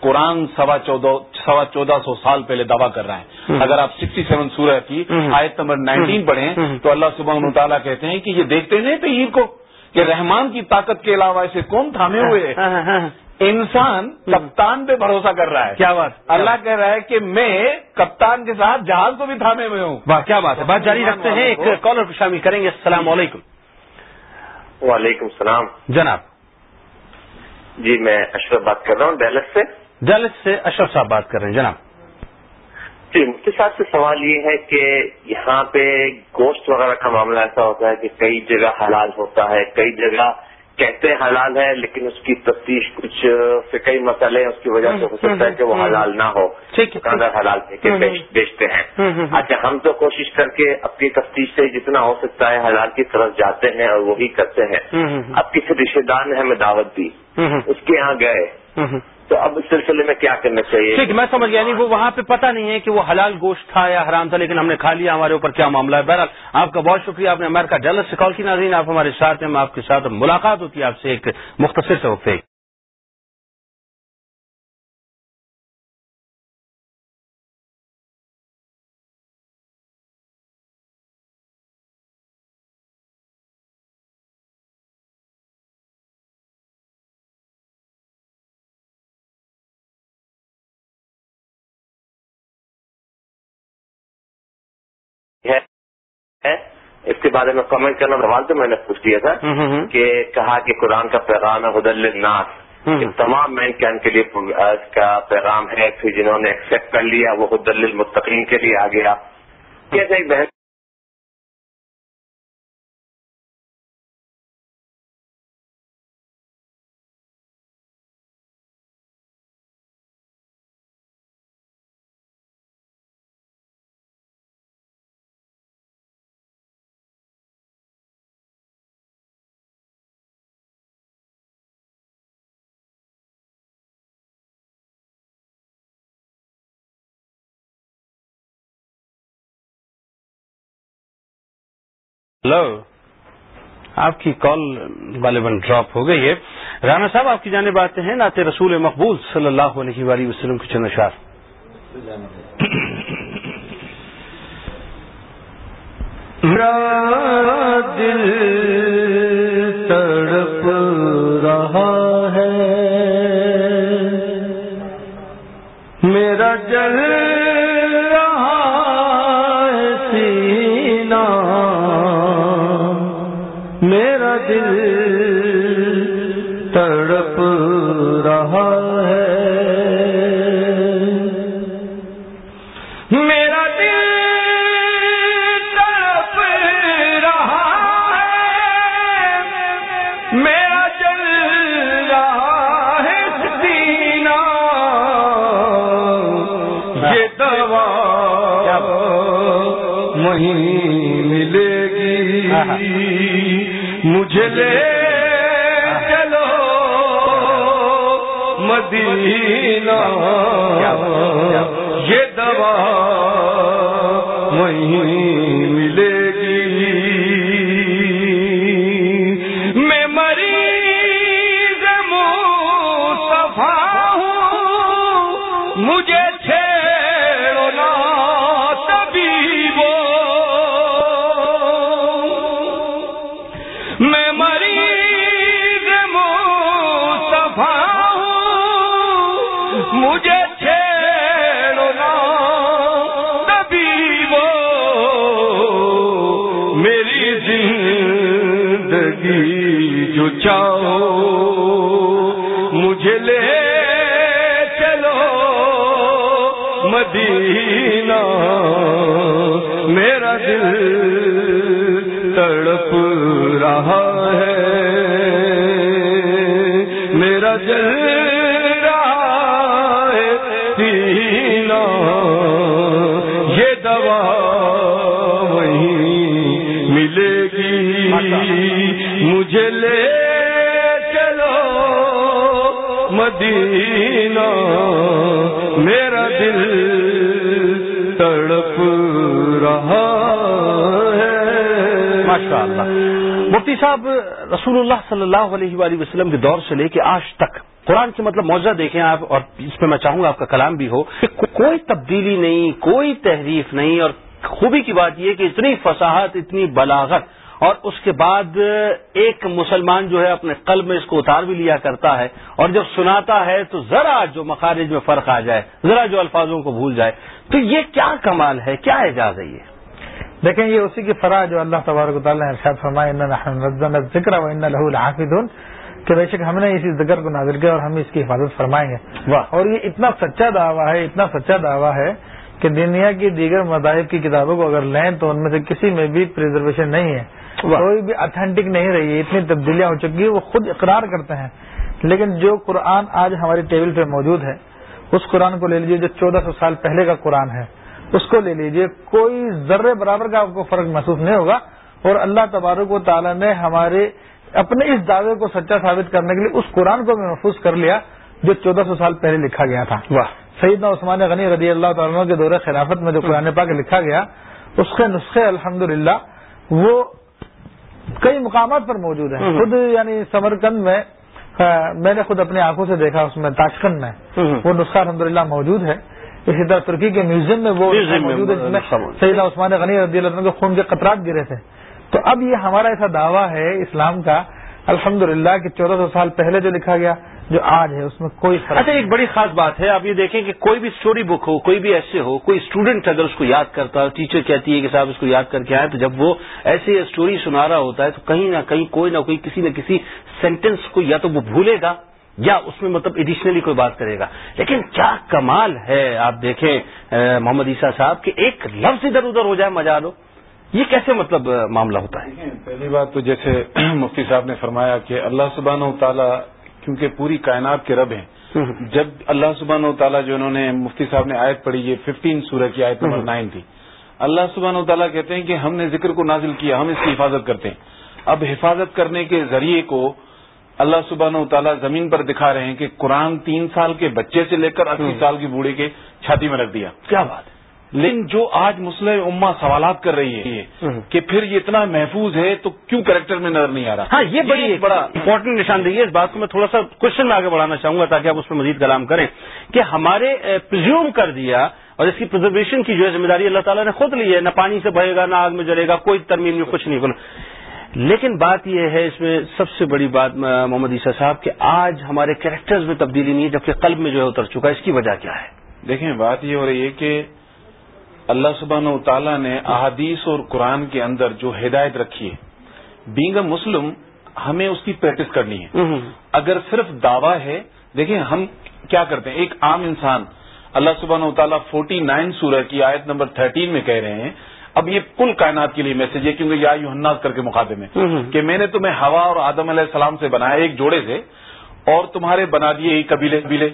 قرآن سوا چودہ سوا چودہ سو سال پہلے دعویٰ کر رہا ہے اگر آپ سکسٹی سیون سورہ کی آیت نمبر نائنٹین پڑھیں تو اللہ سبحانہ تعالیٰ کہتے ہیں کہ یہ دیکھتے نہیں تھے عید کو کہ رحمان کی طاقت کے علاوہ ایسے کون تھامے ہوئے ہیں۔ انسان کپتان پہ بھروسہ کر رہا ہے۔ کیا بات اللہ کہہ رہا ہے کہ میں کپتان کے ساتھ جہاز کو بھی تھامے ہوئے ہوں۔ واہ کیا بات ہے۔ بات جاری رکھتے ہیں ایک کالر کو شامل کریں گے۔ السلام علیکم۔ وعلیکم السلام۔ جناب جی میں اشرف بات کر رہا ہوں ڈیلس سے۔ دلت سے اشرف صاحب بات کر رہے ہیں جناب۔ جی مفتی صاحب سے سوال یہ ہے کہ یہاں پہ گوشت وغیرہ کا معاملہ ایسا ہوتا ہے کہ کئی جگہ حلال ہوتا ہے کئی جگہ کہتے ہیں حلال ہے لیکن اس کی تفتیش کچھ فکری مسئلے ہیں اس کی وجہ سے ہو سکتا ہے کہ وہ حلال نہ ہو۔ دکاندار حلال کے بیچ- بیچتے ہیں۔ اچھا ہم تو کوشش کر کے اپنی تفتیش سے جتنا ہو سکتا ہے حلال کی طرف جاتے ہیں اور وہی کرتے ہیں۔ اب کسی رشتے دار نے ہمیں دعوت دی۔ اس کے یہاں گئے۔ تو اب اس سلسلے میں کیا کرنا چاہیے؟ ٹھیک، میں سمجھ گیا یعنی وہ وہاں پہ پتہ نہیں ہے کہ وہ حلال گوشت تھا یا حرام تھا، لیکن ہم نے کھا لیا، ہمارے اوپر کیا معاملہ ہے؟ بہرحال، آپ کا بہت شکریہ، آپ نے امریکہ ڈالر سے کال کی، ناظرین، آپ ہمارے ساتھ ہیں آپ کے ساتھ ملاقات ہوتی ہے، آپ سے ایک مختصر سے وقت ہے۔ اس کے بارے میں کمنٹ کرنا سوال تو میں نے پوچھ دیا تھا کہ کہا کہ قرآن کا پیغام ہے حدل الناس تمام مین کین کے لیے اس کا پیغام ہے پھر جنہوں نے ایکسپٹ کر لیا وہ حدل المتقین کے لیے آ۔ گیا کیسے ایک بہن ہلو آپ کی کال غالباً ڈراپ ہو گئی ہے۔ رانا صاحب آپ کی جانب آتے ہیں نعت رسول مقبول صلی اللہ علیہ وآلہ وسلم کے چند اشعار۔ میرا دل تڑپ رہا ہے۔ میرا جل مدینہ۔ یہ دوا وہیں زندگی جو چاہو، مجھے لے چلو۔ مدینہ، میرا دل تڑپ رہا ہے۔ میرا دل رہا ہے یہ دوا وہیں ملے گی۔ مجھے لے چلو مدینہ۔ میرا دل تڑپ رہا ہے۔ ماشاء اللہ مفتی صاحب رسول اللہ صلی اللہ علیہ وآلہ وسلم کے دور سے لے کے آج تک، قرآن کے مطلب موضوع دیکھیں آپ، اور اس میں میں چاہوں گا آپ کا کلام بھی ہو، کہ کوئی تبدیلی نہیں، کوئی تحریف نہیں، اور خوبی کی بات یہ کہ اتنی فصاحت، اتنی بلاغت اور اس کے بعد ایک مسلمان جو ہے اپنے قلب میں اس کو اتار بھی لیا کرتا ہے اور جب سناتا ہے تو ذرا جو مخارج میں فرق آ جائے ذرا جو الفاظوں کو بھول جائے تو یہ کیا کمال ہے کیا اعجاز ہے یہ؟ دیکھیں یہ اسی کی فرا جو اللہ تبارک و تعالیٰ نے ارشاد فرمایا ذکر و ان لہو الحافظون کہ بے شک ہم نے اسی ذکر کو نازل کیا اور ہم اس کی حفاظت فرمائیں گے۔ واہ۔ اور یہ اتنا سچا دعویٰ ہے اتنا سچا دعویٰ ہے کہ دنیا کی دیگر مذاہب کی کتابوں کو اگر لیں تو ان میں سے کسی میں بھی پرزرویشن نہیں ہے۔ کوئی بھی اتھینٹک نہیں رہی ہے اتنی تبدیلیاں ہو چکی ہیں وہ خود اقرار کرتے ہیں۔ لیکن جو قرآن آج ہماری ٹیبل پہ موجود ہے اس قرآن کو لے لیجیے جو چودہ سو سال پہلے کا قرآن ہے۔ اس کو لے لیجیے کوئی ذرے برابر کا آپ کو فرق محسوس نہیں ہوگا۔ اور اللہ تبارک و تعالیٰ نے ہمارے اپنے اس دعوے کو سچا ثابت کرنے کے لیے اس قرآن کو بھی محفوظ کر لیا جو چودہ سو سال پہلے لکھا گیا تھا۔ واہ. سیدنا عثمان غنی رضی اللہ تعالیٰ کے دور خلافت میں جو قرآن پاک لکھا گیا اس کے نسخے الحمدللہ وہ کئی مقامات پر موجود ہیں۔ خود یعنی سمرکند میں میں نے خود اپنی آنکھوں سے دیکھا اس میں تاشکند میں۔ وہ نسخہ الحمدللہ موجود ہے اسی طرح ترکی کے میوزیم میں وہ موجود ہے جس میں عثمان غنی رضی اللہ عنہ کے خون کے قطرات گرے تھے تو اب یہ ہمارا ایسا دعویٰ ہے اسلام کا الحمدللہ کہ چودہ سو سال پہلے جو لکھا گیا جو آج ہے اس میں کوئی فرق اچھا ایک بڑی خاص بات ہے آپ یہ دیکھیں کہ کوئی بھی اسٹوری بک ہو کوئی بھی ایسے ہو کوئی اسٹوڈنٹ اگر اس کو یاد کرتا ہے ٹیچر کہتی ہے کہ صاحب اس کو یاد کر کے آئے تو جب وہ ایسی اسٹوری سنا رہا ہوتا ہے تو کہیں نہ کہیں کوئی نہ کوئی کسی نہ کسی سینٹینس کو یا تو وہ بھولے گا یا اس میں مطلب ایڈیشنلی کوئی بات کرے گا۔ لیکن کیا کمال ہے آپ دیکھیں محمد عیسیٰ صاحب کہ ایک لفظ ادھر ادھر ہو جائے مجا لو۔ یہ کیسے مطلب معاملہ ہوتا ہے؟ پہلی بات تو جیسے مفتی صاحب نے فرمایا کہ اللہ سبحانہ و تعالیٰ کیونکہ پوری کائنات کے رب ہیں۔ جب اللہ سبحانہ و تعالیٰ جو انہوں نے مفتی صاحب نے آیت پڑھی یہ ففٹین سورہ کی آیت نمبر نائن تھی۔ اللہ سبحانہ و تعالیٰ کہتے ہیں کہ ہم نے ذکر کو نازل کیا ہم اس کی حفاظت کرتے ہیں۔ اب حفاظت کرنے کے ذریعے کو اللہ سبحانہ و تعالیٰ زمین پر دکھا رہے ہیں کہ قرآن تین سال کے بچے سے لے کر اسی سال کی بوڑھے کے چھاتی میں رکھ دیا۔ کیا بات ہے؟ لیکن جو آج مسلم اما سوالات کر رہی ہے کہ پھر یہ اتنا محفوظ ہے تو کیوں کریکٹر میں نظر نہیں آ رہا؟ ہاں یہ بڑی بڑا امپورٹنٹ نشاندہی ہے۔ اس بات کو میں تھوڑا سا کوشچن میں آگے بڑھانا چاہوں گا تاکہ آپ اس پہ مزید کلام کریں کہ ہمارے پرزیوم کر دیا اور اس کی پرزرویشن کی جو ہے ذمہ داری اللہ تعالیٰ نے خود لی ہے۔ نہ پانی سے بہے گا نہ آگ میں جلے گا کوئی ترمیم نہیں کچھ نہیں بولو۔ لیکن بات یہ ہے اس میں سب سے بڑی بات محمد عیسیٰ صاحب کہ آج ہمارے کریکٹرز میں تبدیلی نہیں ہے جبکہ قلب میں جو ہے اتر چکا ہے۔ اس کی وجہ کیا ہے؟ دیکھیں بات یہ ہو رہی ہے کہ اللہ سبحانہ و تعالیٰ نے احادیث اور قرآن کے اندر جو ہدایت رکھی ہے بینگ اے مسلم ہمیں اس کی پریکٹس کرنی ہے۔ اگر صرف دعویٰ ہے دیکھیں ہم کیا کرتے ہیں ایک عام انسان اللہ سبحانہ و تعالیٰ فورٹی نائن سورہ کی آیت نمبر تھرٹین میں کہہ رہے ہیں۔ اب یہ کل کائنات کے لیے میسج ہے کیونکہ یا یو کر کے مخاطب میں کہ میں نے تمہیں ہوا اور آدم علیہ السلام سے بنایا ایک جوڑے سے اور تمہارے بنا دیے یہ قبیلے قبیلے۔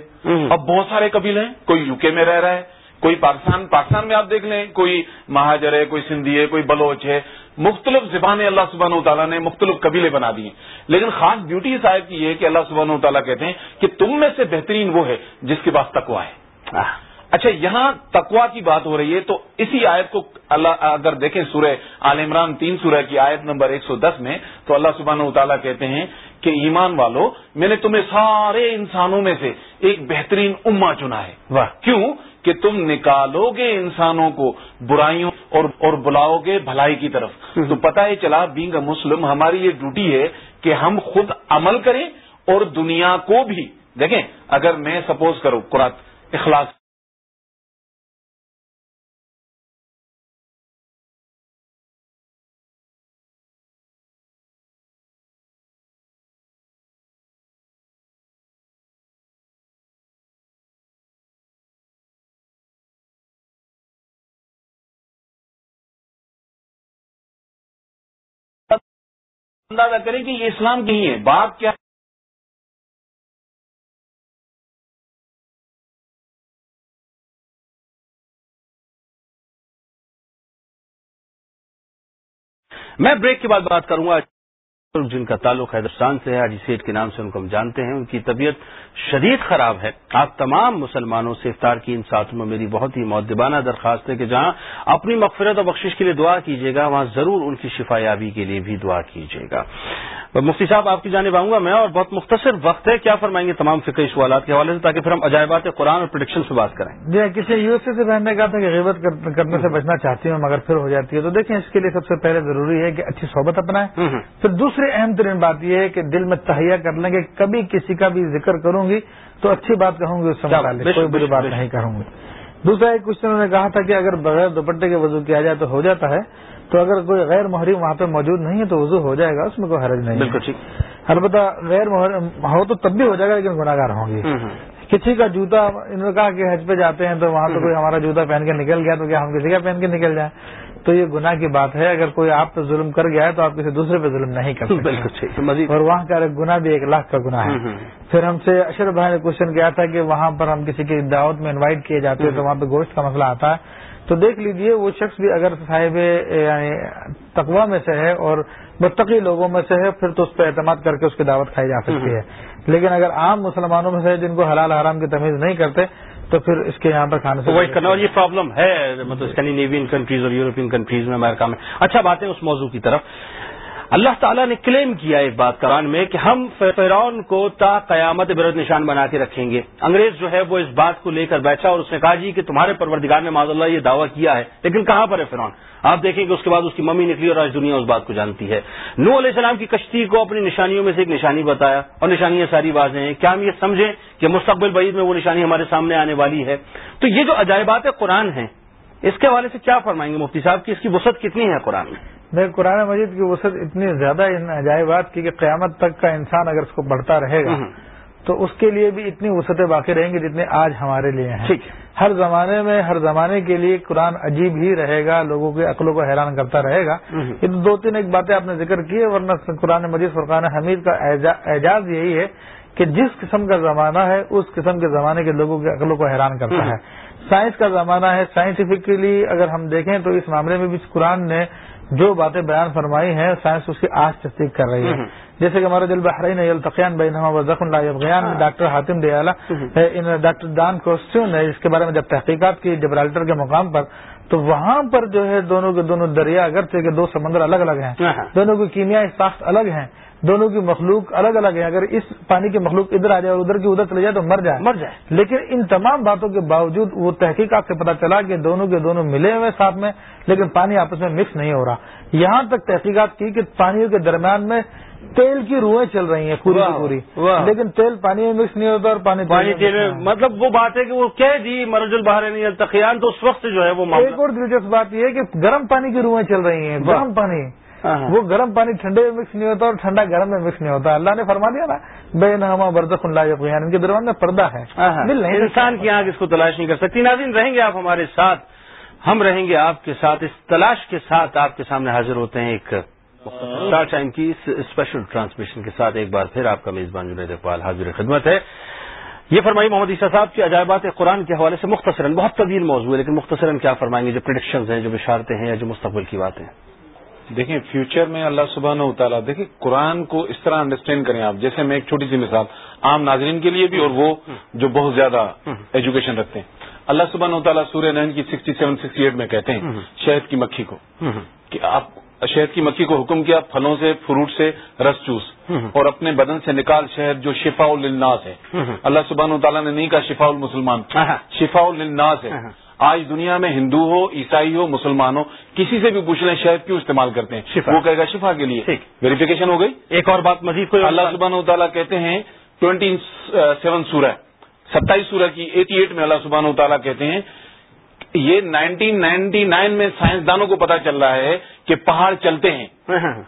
اب بہت سارے قبیلے ہیں کوئی یو کے میں رہ رہا ہے کوئی پاکستان پاکستان میں آپ دیکھ لیں کوئی مہاجر ہے کوئی سندھی ہے کوئی بلوچ ہے مختلف زبانیں اللہ سبحانہ و تعالیٰ نے مختلف قبیلے بنا دیے۔ لیکن خاص بیوٹی اس آیت کی یہ کہ اللہ سبحانہ و تعالیٰ کہتے ہیں کہ تم میں سے بہترین وہ ہے جس کے پاس تکوا ہے۔ اچھا یہاں تقوا کی بات ہو رہی ہے تو اسی آیت کو اللہ اگر دیکھیں سورہ عال عمران تین سورہ کی آیت نمبر ایک سو دس میں تو اللہ سبحانہ و تعالیٰ کہتے ہیں کہ ایمان والو میں نے تمہیں سارے انسانوں میں سے ایک بہترین اما چنا ہے۔ واہ۔ کیوں؟ کہ تم نکالو گے انسانوں کو برائیوں اور اور بلاؤ گے بھلائی کی طرف۔ تو پتہ ہی چلا بینگ اے مسلم ہماری یہ ڈیوٹی ہے کہ ہم خود عمل کریں اور دنیا کو بھی۔ دیکھیں اگر میں سپوز کروں قرآن اخلاص۔ اندازہ کریں کہ یہ اسلام کی ہی ہے۔ بات کیا میں بریک کے بعد بات کروں گا۔ جن کا تعلق حیدرستان سے ہے حاجی سیٹ کے نام سے ان کو ہم جانتے ہیں ان کی طبیعت شدید خراب ہے۔ آپ تمام مسلمانوں سے افطار کی ان ساتھوں میں میری بہت ہی معدبانہ درخواست ہے کہ جہاں اپنی مغفرت اور بخشش کے لیے دعا کیجیے گا وہاں ضرور ان کی شفا یابی کے لیے بھی دعا کیجیے گا۔ مفتی صاحب آپ کی جانب آؤں گا۔ میں اور بہت مختصر وقت ہے کیا فرمائیں گے تمام فکری سوالات کے حوالے سے تاکہ پھر ہم عجائبات قرآن اور پروڈکشن سے بات کریں؟ جی کسی یو ایس سے بہن نے کہا تھا کہ غیبت کرنے سے بچنا چاہتی ہوں مگر پھر ہو جاتی ہے۔ تو دیکھیں اس کے لیے سب سے پہلے ضروری ہے کہ اچھی صحبت اپنائیں۔ پھر دوسری اہم ترین بات یہ ہے کہ دل میں تہیا کر لیں گے کبھی کسی کا بھی ذکر کروں گی تو اچھی بات کہوں گی اس سے کوئی بری بات نہیں کہوں گی۔ دوسرا ایک کوشچن نے کہا تھا کہ اگر بغیر دوپٹے کے وضو کیا جائے تو ہو جاتا ہے تو اگر کوئی غیر محرم وہاں پہ موجود نہیں ہے تو وضو ہو جائے گا اس میں کوئی حرج نہیں بالکل ٹھیک۔ البتہ غیر محرم ہو تو تب بھی ہو جائے گا لیکن گناگار ہوں گی کسی کا جوتا انہوں نے کہا کہ حج پہ جاتے ہیں تو وہاں تو کوئی ہمارا جوتا پہن کے نکل گیا تو کیا ہم کسی کا پہن کے نکل جائیں؟ تو یہ گناہ کی بات ہے اگر کوئی آپ پہ ظلم کر گیا ہے تو آپ کسی دوسرے پہ ظلم نہیں کر سکتے۔ اور وہاں کا گناہ بھی ایک لاکھ کا گناہ ہے۔ پھر ہم سے اشرف بھائی نے کوشچن کیا تھا کہ وہاں پر ہم کسی کی دعوت میں انوائٹ کیے جاتے ہیں تو وہاں پہ گوشت کا مسئلہ آتا ہے۔ تو دیکھ لیجیے وہ شخص بھی اگر صاحب یعنی تقوا میں سے ہے اور متقی لوگوں میں سے ہے پھر تو اس پہ اعتماد کر کے اس کی دعوت کھائی جا سکتی ہے۔ لیکن اگر عام مسلمانوں میں سے جن کو حلال حرام کی تمیز نہیں کرتے تو پھر اس کے یہاں پر کھانے سے کرنا اور یہ پرابلم ہے مطلب اسکینڈینیوین کنٹریز اور یورپین کنٹریز میں امریکہ میں۔ اچھا باتیں اس موضوع کی طرف۔ اللہ تعالیٰ نے کلیم کیا ایک بات قرآن میں کہ ہم فرعون کو تا قیامت برد نشان بنا کے رکھیں گے۔ انگریز جو ہے وہ اس بات کو لے کر بیٹھا اور اس نے کہا جی کہ تمہارے پروردگار نے معذ اللہ یہ دعویٰ کیا ہے، لیکن کہاں پر ہے فرعون؟ آپ دیکھیں کہ اس کے بعد اس کی ممی نکلی اور آج دنیا اس بات کو جانتی ہے۔ نو علیہ السلام کی کشتی کو اپنی نشانیوں میں سے ایک نشانی بتایا اور نشانیاں ساری واضح ہیں۔ کیا ہم یہ سمجھیں کہ مستقبل بعید میں وہ نشانی ہمارے سامنے آنے والی ہے؟ تو یہ جو عجائبات قرآن ہیں اس کے حوالے سے کیا فرمائیں گے مفتی صاحب کی اس کی وسعت کتنی ہے قرآن میں؟ میں قرآن مجید کی وسعت اتنی زیادہ ان عجائبات کی کہ قیامت تک کا انسان اگر اس کو بڑھتا رہے گا تو اس کے لیے بھی اتنی وسعتیں باقی رہیں گی جتنے آج ہمارے لیے ہیں۔ ہر زمانے میں ہر زمانے کے لیے قرآن عجیب ہی رہے گا لوگوں کے عقلوں کو حیران کرتا رہے گا۔ یہ تو دو تین ایک باتیں آپ نے ذکر کی ہے ورنہ قرآن مجید فرقان حمید کا اعجاز یہی ہے کہ جس قسم کا زمانہ ہے اس قسم کے زمانے کے لوگوں کے عقلوں کو حیران کرتا ہے۔ سائنس کا زمانہ ہے۔ سائنٹیفکلی اگر ہم دیکھیں تو اس معاملے میں بھی قرآن نے جو باتیں بیان فرمائی ہیں سائنس اس کی آج تصدیق کر رہی ہے۔ جیسے کہ ہمارے دل بحرین التقیان بین زخم اللہ میں ڈاکٹر حاتم ڈیالہ ڈاکٹر دان کوسٹیون نے اس کے بارے میں جب تحقیقات کی جبرالٹر کے مقام پر تو وہاں پر جو ہے دونوں کے دونوں دریا اگرچہ کہ دو سمندر الگ الگ ہیں۔ دونوں کی کیمیائی ساخت الگ ہیں دونوں کی مخلوق الگ الگ ہے اگر اس پانی کی مخلوق ادھر آ جائے اور ادھر کی ادھر چلے جائے تو مر جائے۔ مر جائے۔ لیکن ان تمام باتوں کے باوجود وہ تحقیقات سے پتا چلا کہ دونوں کے دونوں ملے ہوئے ساتھ میں لیکن پانی آپس میں مکس نہیں ہو رہا۔ یہاں تک تحقیقات کی کہ پانیوں کے درمیان میں تیل کی روئیں چل رہی ہیں پوری پوری۔ لیکن تیل پانی میں مکس نہیں ہوتا اور پانی پانی تیل میں مطلب وہ بات ہے کہ وہ کہہ دی مرج نہیں تقیان تو اس وقت جو ہے وہ ایک اور دلچسپ بات یہ ہے کہ گرم پانی کی روئیں چل رہی ہیں گرم پانی۔ وہ گرم پانی ٹھنڈے میں مکس نہیں ہوتا اور ٹھنڈا گرم میں مکس نہیں ہوتا۔ اللہ نے فرما دیا نا بے نما برد اللہ ان کے درمیان میں پردہ ہے۔ انسان کی آنکھ اس کو تلاش نہیں کر سکتی۔ ناظرین رہیں گے آپ ہمارے ساتھ؟ ہم رہیں گے آپ کے ساتھ۔ اس تلاش کے ساتھ آپ کے سامنے حاضر ہوتے ہیں ایک ٹائم کی اس اسپیشل ٹرانسمیشن کے ساتھ ایک بار پھر آپ کا میزبان جنید اقبال حاضر خدمت ہے۔ یہ فرمائی محمد عیسیٰ صاحب کی عجائبات قرآن کے حوالے سے مختصراً بہت طویل موضوع ہے لیکن مختصراً کیا فرمائیں گے؟ جو پرڈکشنز ہیں جو بشارتیں ہیں یا جو مستقبل کی باتیں ہیں؟ دیکھیں فیوچر میں اللہ سبحانہ و تعالیٰ دیکھیں قرآن کو اس طرح انڈرسٹینڈ کریں آپ جیسے میں ایک چھوٹی سی مثال عام ناظرین کے لیے بھی اور وہ جو بہت زیادہ ایجوکیشن رکھتے ہیں۔ اللہ سبحانہ و تعالیٰ سورہ نین کی سکسٹی سیون سکسٹی ایٹ میں کہتے ہیں شہد کی مکھی کو۔ کہ آپ شہد کی مکھی کو حکم کیا پھلوں سے فروٹ سے رس چوس اور اپنے بدن سے نکال شہد جو شفا الناس ہے۔ اللہ سبحانہ و تعالیٰ نے نہیں کہا شفا المسلمان۔ شفا الناس ہے۔ آج دنیا میں ہندو ہو عیسائی ہو مسلمان ہو کسی سے بھی پوچھ لیں شہد کیوں استعمال کرتے ہیں؟ وہ کہے گا شفا کے لیے۔ ویریفیکیشن ہو گئی؟ ایک اور بات مزید اللہ سبحانہ تعالیٰ کہتے ہیں ٹوینٹی سیون سورہ ستائیس سورہ کی ایٹی ایٹ میں اللہ سبحانہ تعالیٰ کہتے ہیں یہ نائنٹین نائنٹی نائن میں سائنسدانوں کو پتا چل رہا ہے کہ پہاڑ چلتے ہیں۔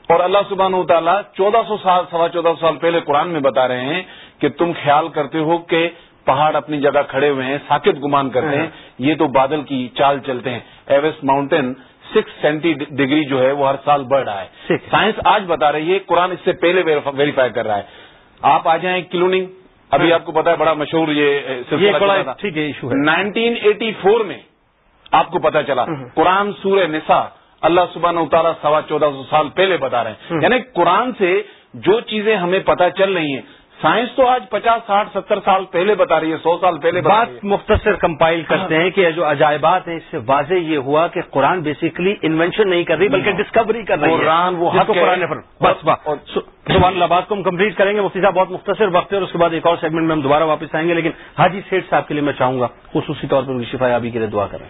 اور اللہ سبحانہ تعالیٰ چودہ سو سال سوا چودہ سو سال پہلے قرآن میں بتا رہے ہیں کہ تم خیال کرتے ہو کہ پہاڑ اپنی جگہ کھڑے ہوئے ہیں ساکت گمان کرتے ہیں۔ یہ تو بادل کی چال چلتے ہیں۔ Everest mountain six centi degree جو ہے وہ ہر سال بڑھ رہا ہے۔ سائنس آج بتا رہی ہے قرآن اس سے پہلے ویریفائی کر رہا ہے۔ آپ آ جائیں کلوننگ۔ ابھی آپ کو پتا ہے بڑا مشہور یہ نائنٹین ایٹی فور میں آپ کو پتا چلا۔ قرآن سورہ نسا اللہ سبحانہ اتارا سوا چودہ سو سال پہلے بتا رہے ہیں۔ یعنی قرآن سے جو چیزیں ہمیں پتا چل رہی ہیں سائنس تو آج پچاس ساٹھ ستر سال پہلے بتا رہی ہے سو سال پہلے بات مختصر کمپائل کرتے ہیں کہ جو عجائبات ہیں اس سے واضح یہ ہوا کہ قرآن بیسیکلی انوینشن نہیں کر رہی بلکہ ڈسکوری کر رہی ہے۔ قرآن وہ قرآن بس سبحان بات کو ہم کمپلیٹ کریں گے۔ مفتی صاحب بہت مختصر وقت ہے اور اس کے بعد ایک اور سیگمنٹ میں ہم دوبارہ واپس آئیں گے لیکن حاجی سیٹ صاحب کے لیے میں چاہوں گا خصوصی طور پر شفا یابی کے لیے دعا کریں۔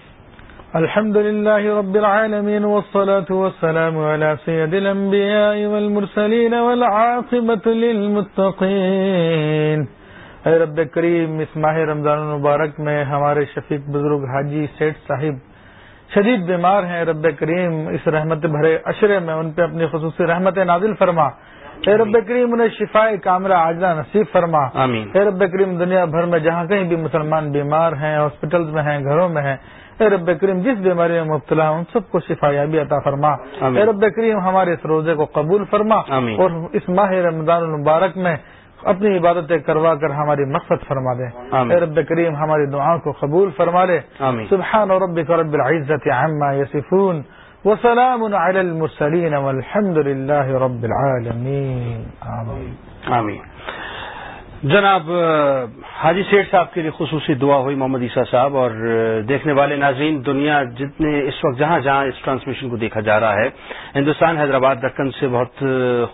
الحمد لله رب العالمين والصلاة والسلام على سيد الأنبياء والمرسلين والعاقبة للمتقين. اے رب کریم اس ماہ رمضان المبارک میں ہمارے شفیق بزرگ حاجی سیٹ صاحب شدید بیمار ہیں۔ رب کریم اس رحمت بھرے اشرے میں ان پہ اپنی خصوصی رحمت نازل فرما۔ اے رب کریم انہیں شفا کامرہ آجلا نصیب فرما۔ آمین۔ اے رب کریم دنیا بھر میں جہاں کہیں بھی مسلمان بیمار ہیں ہاسپٹلز میں ہیں گھروں میں ہیں اے رب کریم جس بیماری میں مبتلا ان سب کو شفا یابی عطا فرما۔ اے رب کریم ہمارے اس روزے کو قبول فرما۔ اور اس ماہ رمضان المبارک میں اپنی عبادتیں کروا کر ہماری مقصد فرما دے۔ اے رب کریم ہماری دعاؤں کو قبول فرما لے۔ سبحان ربك رب العزة عما يصفون وسلام على المرسلين والحمد لله رب العالمين آمين آمين جناب حاجی سیٹ صاحب کے لیے خصوصی دعا ہوئی محمد عیسیٰ صاحب، اور دیکھنے والے ناظرین، دنیا جتنے اس وقت جہاں جہاں اس ٹرانسمیشن کو دیکھا جا رہا ہے، ہندوستان حیدرآباد دکن سے بہت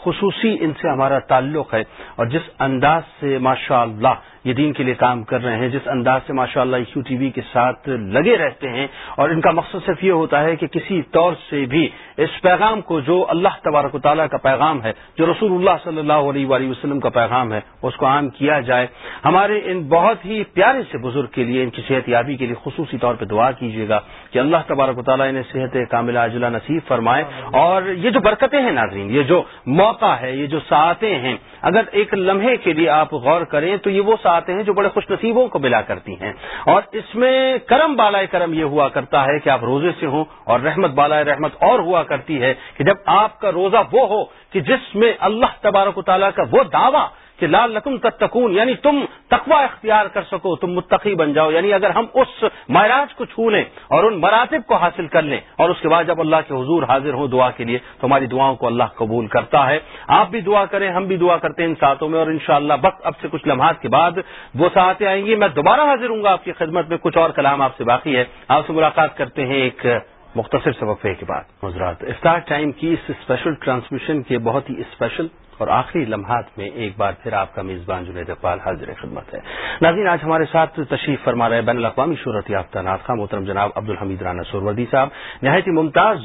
خصوصی ان سے ہمارا تعلق ہے، اور جس انداز سے ماشاء اللہ یہ دین کے لیے کام کر رہے ہیں، جس انداز سے ماشاء اللہ یو ٹی وی کے ساتھ لگے رہتے ہیں۔ اور ان کا مقصد صرف یہ ہوتا ہے کہ کسی طور سے بھی اس پیغام کو جو اللہ تبارک و تعالیٰ کا پیغام ہے، جو رسول اللہ صلی اللہ علیہ وآلہ وسلم کا پیغام ہے، اس کو عام کیا جائے۔ ہمارے ان بہت ہی پیارے سے بزرگ کے لیے، ان کی صحت یابی کے لیے خصوصی طور پہ دعا کیجیے گا کہ اللہ تبارک و تعالیٰ انہیں صحت کاملہ اجلا نصیب فرمائے۔ اور یہ جو برکتیں ہیں ناظرین، یہ جو موقع ہے، یہ جو ساعتیں ہیں، اگر ایک لمحے کے لیے آپ غور کریں تو یہ وہ آتے ہیں جو بڑے خوش نصیبوں کو ملا کرتی ہیں۔ اور اس میں کرم بالائے کرم یہ ہوا کرتا ہے کہ آپ روزے سے ہوں اور رحمت بالائے رحمت اور ہوا کرتی ہے کہ جب آپ کا روزہ وہ ہو کہ جس میں اللہ تبارک و تعالیٰ کا وہ دعویٰ کہ لال لکم تتکون یعنی تم تقوا اختیار کر سکو، تم متقی بن جاؤ یعنی اگر ہم اس معراج کو چھو لیں اور ان مراتب کو حاصل کر لیں اور اس کے بعد جب اللہ کے حضور حاضر ہوں دعا کے لیے، تو ہماری دعاؤں کو اللہ قبول کرتا ہے۔ آپ بھی دعا کریں، ہم بھی دعا کرتے ہیں ان ساتوں میں اور انشاءاللہ شاء بس اب سے کچھ لمحات کے بعد وہ ساتیں آئیں گی، میں دوبارہ حاضر ہوں گا آپ کی خدمت میں، کچھ اور کلام آپ سے باقی ہے آپ سے ملاقات کرتے ہیں ایک مختصر سے وقفے کے بعد۔ حضرات اسٹارٹ ٹائم کی اس اسپیشل ٹرانسمیشن کے بہت ہی اسپیشل اور آخری لمحات میں ایک بار پھر آپ کا میزبان جنید اقبال حاضر خدمت ہے۔ ناظرین، آج ہمارے ساتھ تشریف فرما رہے بین الاقوامی شہرت یافتہ ناطخہ محترم جناب عبد الحمید رانا سوروردی صاحب، نہایت ممتاز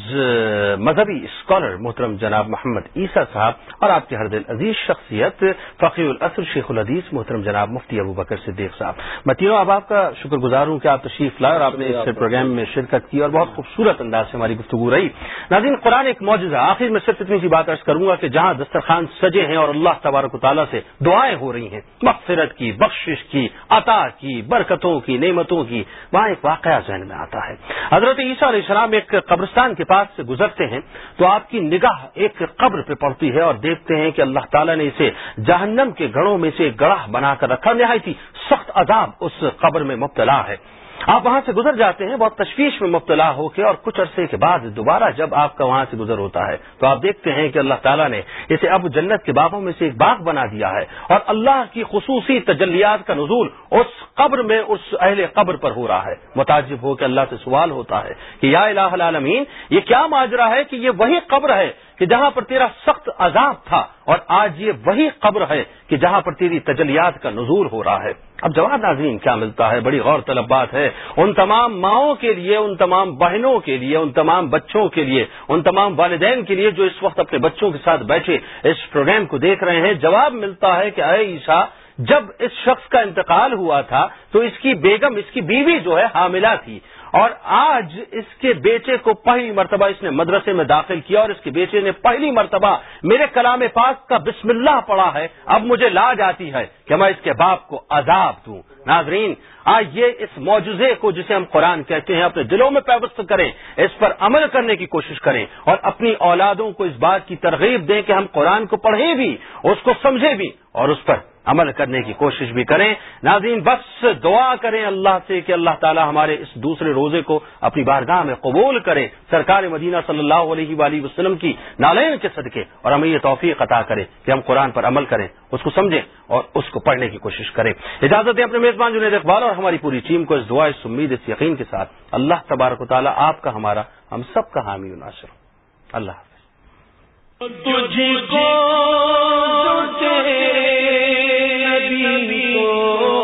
مذہبی اسکالر محترم جناب محمد عیسیٰ صاحب اور آپ کے ہر دل عزیز شخصیت فقی الاسر شیخ الحدیث محترم جناب مفتی ابو بکر صدیق صاحب۔ میں تینوں اب آپ کا شکر گزار ہوں کہ آپ تشریف لائے اور آپ نے اس پروگرام میں شرکت کی اور بہت خوبصورت انداز سے ہماری گفتگو رہی۔ ناظرین، قرآن ایک موجودہ آخر میں صرف اتنی سی بات عرض کروں گا کہ جہاں دسترخوان سجے ہیں اور اللہ تبارک و تعالیٰ سے دعائیں ہو رہی ہیں۔ مغفرت کی، بخشش کی، عطا کی، برکتوں کی، نعمتوں کی، وہاں ایک واقعہ ذہن میں آتا ہے۔ حضرت عیسیٰ علیہ السلام ایک قبرستان کے پاس سے گزرتے ہیں تو آپ کی نگاہ ایک قبر پہ پڑتی ہے اور دیکھتے ہیں کہ اللہ تعالیٰ نے اسے جہنم کے گڑوں میں سے ایک گڑھ بنا کر رکھا۔ نہایت سخت عذاب اس قبر میں مبتلا ہے۔ آپ وہاں سے گزر جاتے ہیں، بہت تشویش میں مبتلا ہو کے اور کچھ عرصے کے بعد دوبارہ جب آپ کا وہاں سے گزر ہوتا ہے، تو آپ دیکھتے ہیں کہ اللہ تعالیٰ نے اسے اب جنت کے باغوں میں سے ایک باغ بنا دیا ہے اور اللہ کی خصوصی تجلیات کا نزول اس قبر میں اس اہل قبر پر ہو رہا ہے۔ متاجب ہو کہ اللہ سے سوال ہوتا ہے کہ یا الہ العالمین، یہ کیا ماجرا ہے کہ یہ وہی قبر ہے کہ جہاں پر تیرا سخت عذاب تھا اور آج یہ وہی قبر ہے کہ جہاں پر تیری تجلیات کا نزول ہو رہا ہے۔ اب جواب ناظرین، کیا ملتا ہے؟ بڑی غور طلب بات ہے۔ ان تمام ماؤں کے لیے، ان تمام بہنوں کے لیے، ان تمام بچوں کے لیے، ان تمام والدین کے لیے جو اس وقت اپنے بچوں کے ساتھ بیٹھے اس پروگرام کو دیکھ رہے ہیں، جواب ملتا ہے کہ اے عیشا جب اس شخص کا انتقال ہوا تھا تو اس کی بیگم، اس کی بیوی جو ہے حاملہ تھی۔ اور آج اس کے بیٹے کو پہلی مرتبہ اس نے مدرسے میں داخل کیا اور اس کے بیٹے نے پہلی مرتبہ میرے کلام پاک کا بسم اللہ پڑھا ہے، اب مجھے لاج آتی ہے کہ میں اس کے باپ کو عذاب دوں۔ ناظرین، آج یہ اس معجزے کو جسے ہم قرآن کہتے ہیں، اپنے دلوں میں پیوست کریں، اس پر عمل کرنے کی کوشش کریں اور اپنی اولادوں کو اس بات کی ترغیب دیں کہ ہم قرآن کو پڑھیں بھی، اس کو سمجھیں بھی اور اس پر عمل کرنے کی کوشش بھی کریں۔ ناظرین، بس دعا کریں اللہ سے کہ اللہ تعالی ہمارے اس دوسرے روزے کو اپنی بارگاہ میں قبول کرے۔ سرکار مدینہ صلی اللہ علیہ وآلہ وسلم کی نالین کے صدقے اور ہمیں یہ توفیق عطا کرے کہ ہم قرآن پر عمل کریں، اس کو سمجھیں اور اس کو پڑھنے کی کوشش کریں۔ اجازت دیں اپنے میزبان جنید اقبال اور ہماری پوری ٹیم کو اس دعا، اس امید، اس یقین کے ساتھ اللہ تبارک و تعالیٰ آپ کا ہمارا، ہم سب کا حامی ناصر اللہ حافظ۔ کو